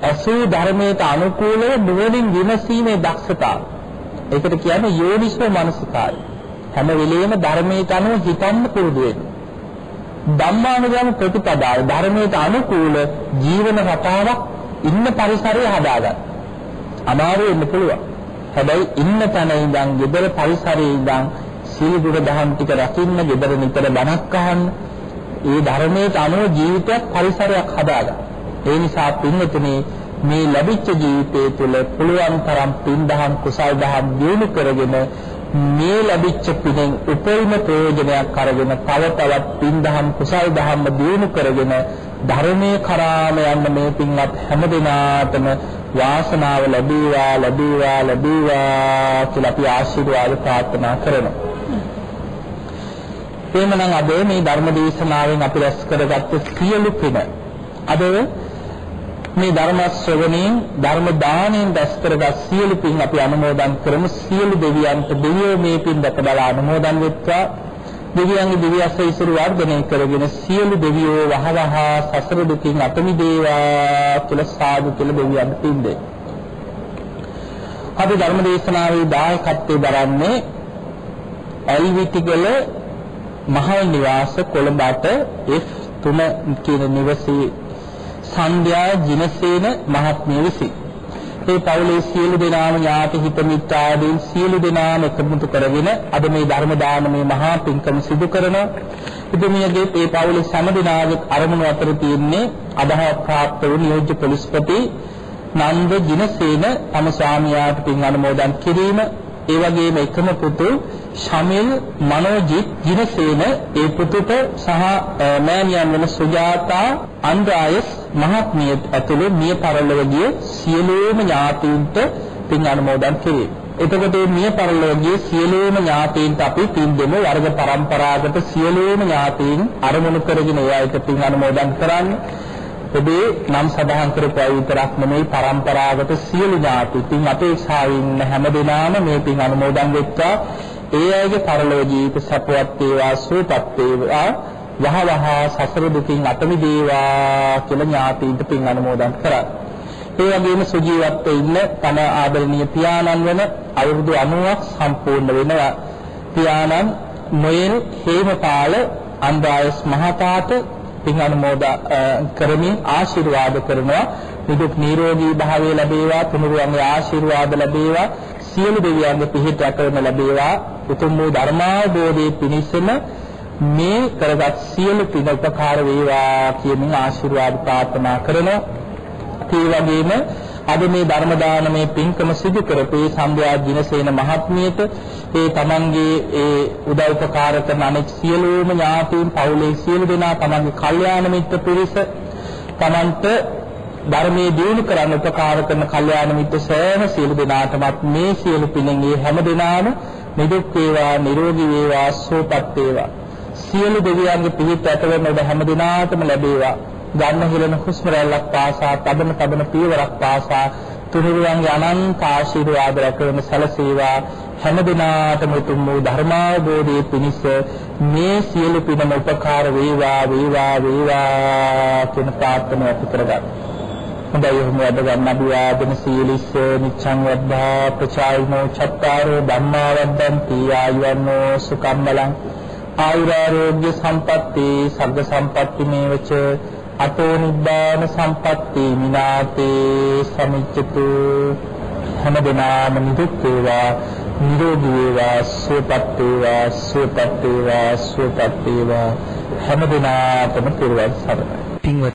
අසූ ධර්මයට අනුකූලව නුවණින් විමසීමේ දක්ෂතාව. ඒකට කියන්නේ යෝනිසෝ මනසිකාරය. හැම වෙලෙම ධර්මයට අනුව හිතන්න පුරුදු වෙන්න. ධම්මානුගම ප්‍රතිපදාව ධර්මයට අනුකූල ජීවන රටාවක් ඉන්න පරිසරය හදාගන්න. අමාරු වෙන්න පුළුවන්. හැබැයි ඉන්න තැන ඉඳන් ගෙදර පරිසරයේ ඉඳන් සීල දුර දහම් ටික රකින්න, ගෙදර නිතර බණක් අහන්න, ඒ ධර්මයට අනුව ජීවිතයක් පරිසරයක් හදාගන්න. ඒ නිසා පින්වතුනි මේ ලැබිච්ච ජීවිතය තුළ පුළුවන් තරම් පින් දහම් කුසල් දහම් දියුණු කරගෙන මේ ලැබිච්ච පිනෙන් උපරිම ප්‍රයෝජනයක් අරගෙන තව තවත් පින් දහම් කුසල් දහම් දියුණු කරගෙන ධර්මයේ කරාම යන්න මේ පින්වත් හැම දිනාටම වාසනාව ලැබීවා ලැබීවා ලැබීවා කියලා අපි ආශිර්වාද ප්‍රාර්ථනා කරනවා. එhmenan අද මේ ධර්ම දේශනාවෙන් අපි රැස් කරගත්ත සියලු පින අද මේ ධර්ම ශ්‍රවණයෙන් ධර්ම දාණයෙන් දැස් කරගත් සියලු පින් අපි අනුමෝදන් කරමු සියලු දෙවියන්ට දෙවියෝ මේ පින් දැක බලා අනුමෝදන් වෙත්වා දෙවියන්ගේ දිව්‍ය අසීසුරු වර්ධනය කරගෙන සියලු දෙවියෝ වහවහ සසර දුකින් අත මිදේවා කියලා සාදු කියලා දෙවියන්ට පින් දෙයි. අපි ධර්ම දේශනාවේ දායකත්වයේ දරන්නේ එල්විටිගල මහල් නිවාස කොළඹට F3 කියන නිවසේ සන්ධ්‍යා ජිනසේන මහත්මිය විසින්. ඒ පවුලේ සියලු දෙනාම ඥාති හිත මිත්‍රාදීන් සියලු දෙනාම එකමුතු කරගෙන අද මේ ධර්ම දානමය මහා පින්කම සිදු කරන ඉදමියගේ ඒ පවුලේ සෑම දිනාගේ අරමුණු අතර තියෙන්නේ අදහස් ප්‍රාප්ත වූ නියෝජ්‍ය පොලිස්පති නන්ද ජිනසේන තම ස්වාමියාට පින් අනුමෝදන් කිරීම ඒ වගේම එකම පුතු ශමිල් මනෝජිත් ජිනසේන ඒ පුතුට සහ මෑණියන් වන සුජාතා අන්ද්‍රායස් මහත්මිය ඇතුළු මිය පරලොව ගිය සියලුම ඥාතීන්ට පින් අනුමෝදන් කෙරේ. එතකොට මේ මිය පරලොව ගිය සියලුම ඥාතීන්ට අපි පින් දෙමු වර්ග પરම්පරාගත සියලුම ඥාතීන් අරමුණු කරගෙන ඒ අයට පින් අනුමෝදන් කරන්නේ ඔබේ නම් සඳහන් කරපු අය විතරක් නෙමෙයි પરම්පරාගත සියලු ඥාති පින් අපේක්ෂාවෙන් හැම දිනම මේ පින් අනුමෝදන් වෙත්වා ඒ අයගේ පරලෝක ජීවිත සපවත් වේවා සුවපත් වේවා වහ වහ සසර දුකින් අත මිදේවා කියලා ඥාතීන්ට පින් අනුමෝදන් කරා. ඒ වගේම සුජීවත්ව ඉන්න තම ආදරණීය පියාණන් වන අවුරුදු 90ක් සම්පූර්ණ වෙනවා. පියාණන් මොයෙන් හේමපාල අන්දායස් මහතාට පින් අනුමෝදා කරමින් ආශිර්වාද කරනවා. නිදුක් නිරෝගී භාවය ලැබේවා තුනුරුවන්ගේ ආශිර්වාද ලැබේවා සියලු දෙවියන්ගේ පිහිට රැකවන ලැබේවා. උතුම් වූ ධර්මාභෝධයේ පිණිසම මේ කරගත් සියලු පින උපකාර වේවා කියමින් ආශිර්වාද ප්‍රාර්ථනා කරනවා. ඒ වගේම අද මේ ධර්ම දානමේ පින්කම සිදු කරපු ඒ සම්භ්‍යා දිනසේන මහත්මියට ඒ තමන්ගේ ඒ උදව් උපකාර කරන අනෙක් සියලුම ඥාතීන් පවුලේ සියලු දෙනා තමන්ගේ කල්යාණ මිත්‍ර පිරිස තමන්ට ධර්මයේ දියුණු කරන්න උපකාර කරන කල්යාණ මිත්‍ර සෑම සියලු දෙනාටමත් මේ සියලු පිනෙන් ඒ හැම දෙනාම නිදුක් වේවා නිරෝගී වේවා සුවපත් වේවා. සියලු දෙවියන්ගේ පිහිට ඇතවෙන ඔබ හැම දිනාටම ලැබේවා. ගන්න හිලන හුස්ම රැල්ලක් පාසා තබන තබන පියවරක් පාසා තුනුරුවන්ගේ අනන්ත ආශිර්වාද රැකගෙන සැලසේවා. හැම දිනාටම උතුම් වූ ධර්මාවබෝධයේ පිණිස මේ සියලු පිනම උපකාර වේවා වේවා වේවා කියන ප්‍රාර්ථනාව ඇති කරගන්න. හොඳයි එහෙනම් අද ගන්න අභිවාදන සීලිස්ස නිච්ඡං වද්ධා ප්‍රචායිනෝ චත්තාරෝ ධම්මා වද්දන්ති. ආයුවන්නෝ සුකම් බලං. ආයුරාෝග්‍ය සම්පatti සග්ග සම්පatti මේවච අතෝ නිබ්බාන සම්පatti මිනාතේ සමිච්ඡතු. හැම දිනම නිදුක් වේවා නිරෝගී වේවා සුවපත් වේවා සුවපත් වේවා සුවපත් වේවා. හැම දිනකටම පිරුවන් සරණයි.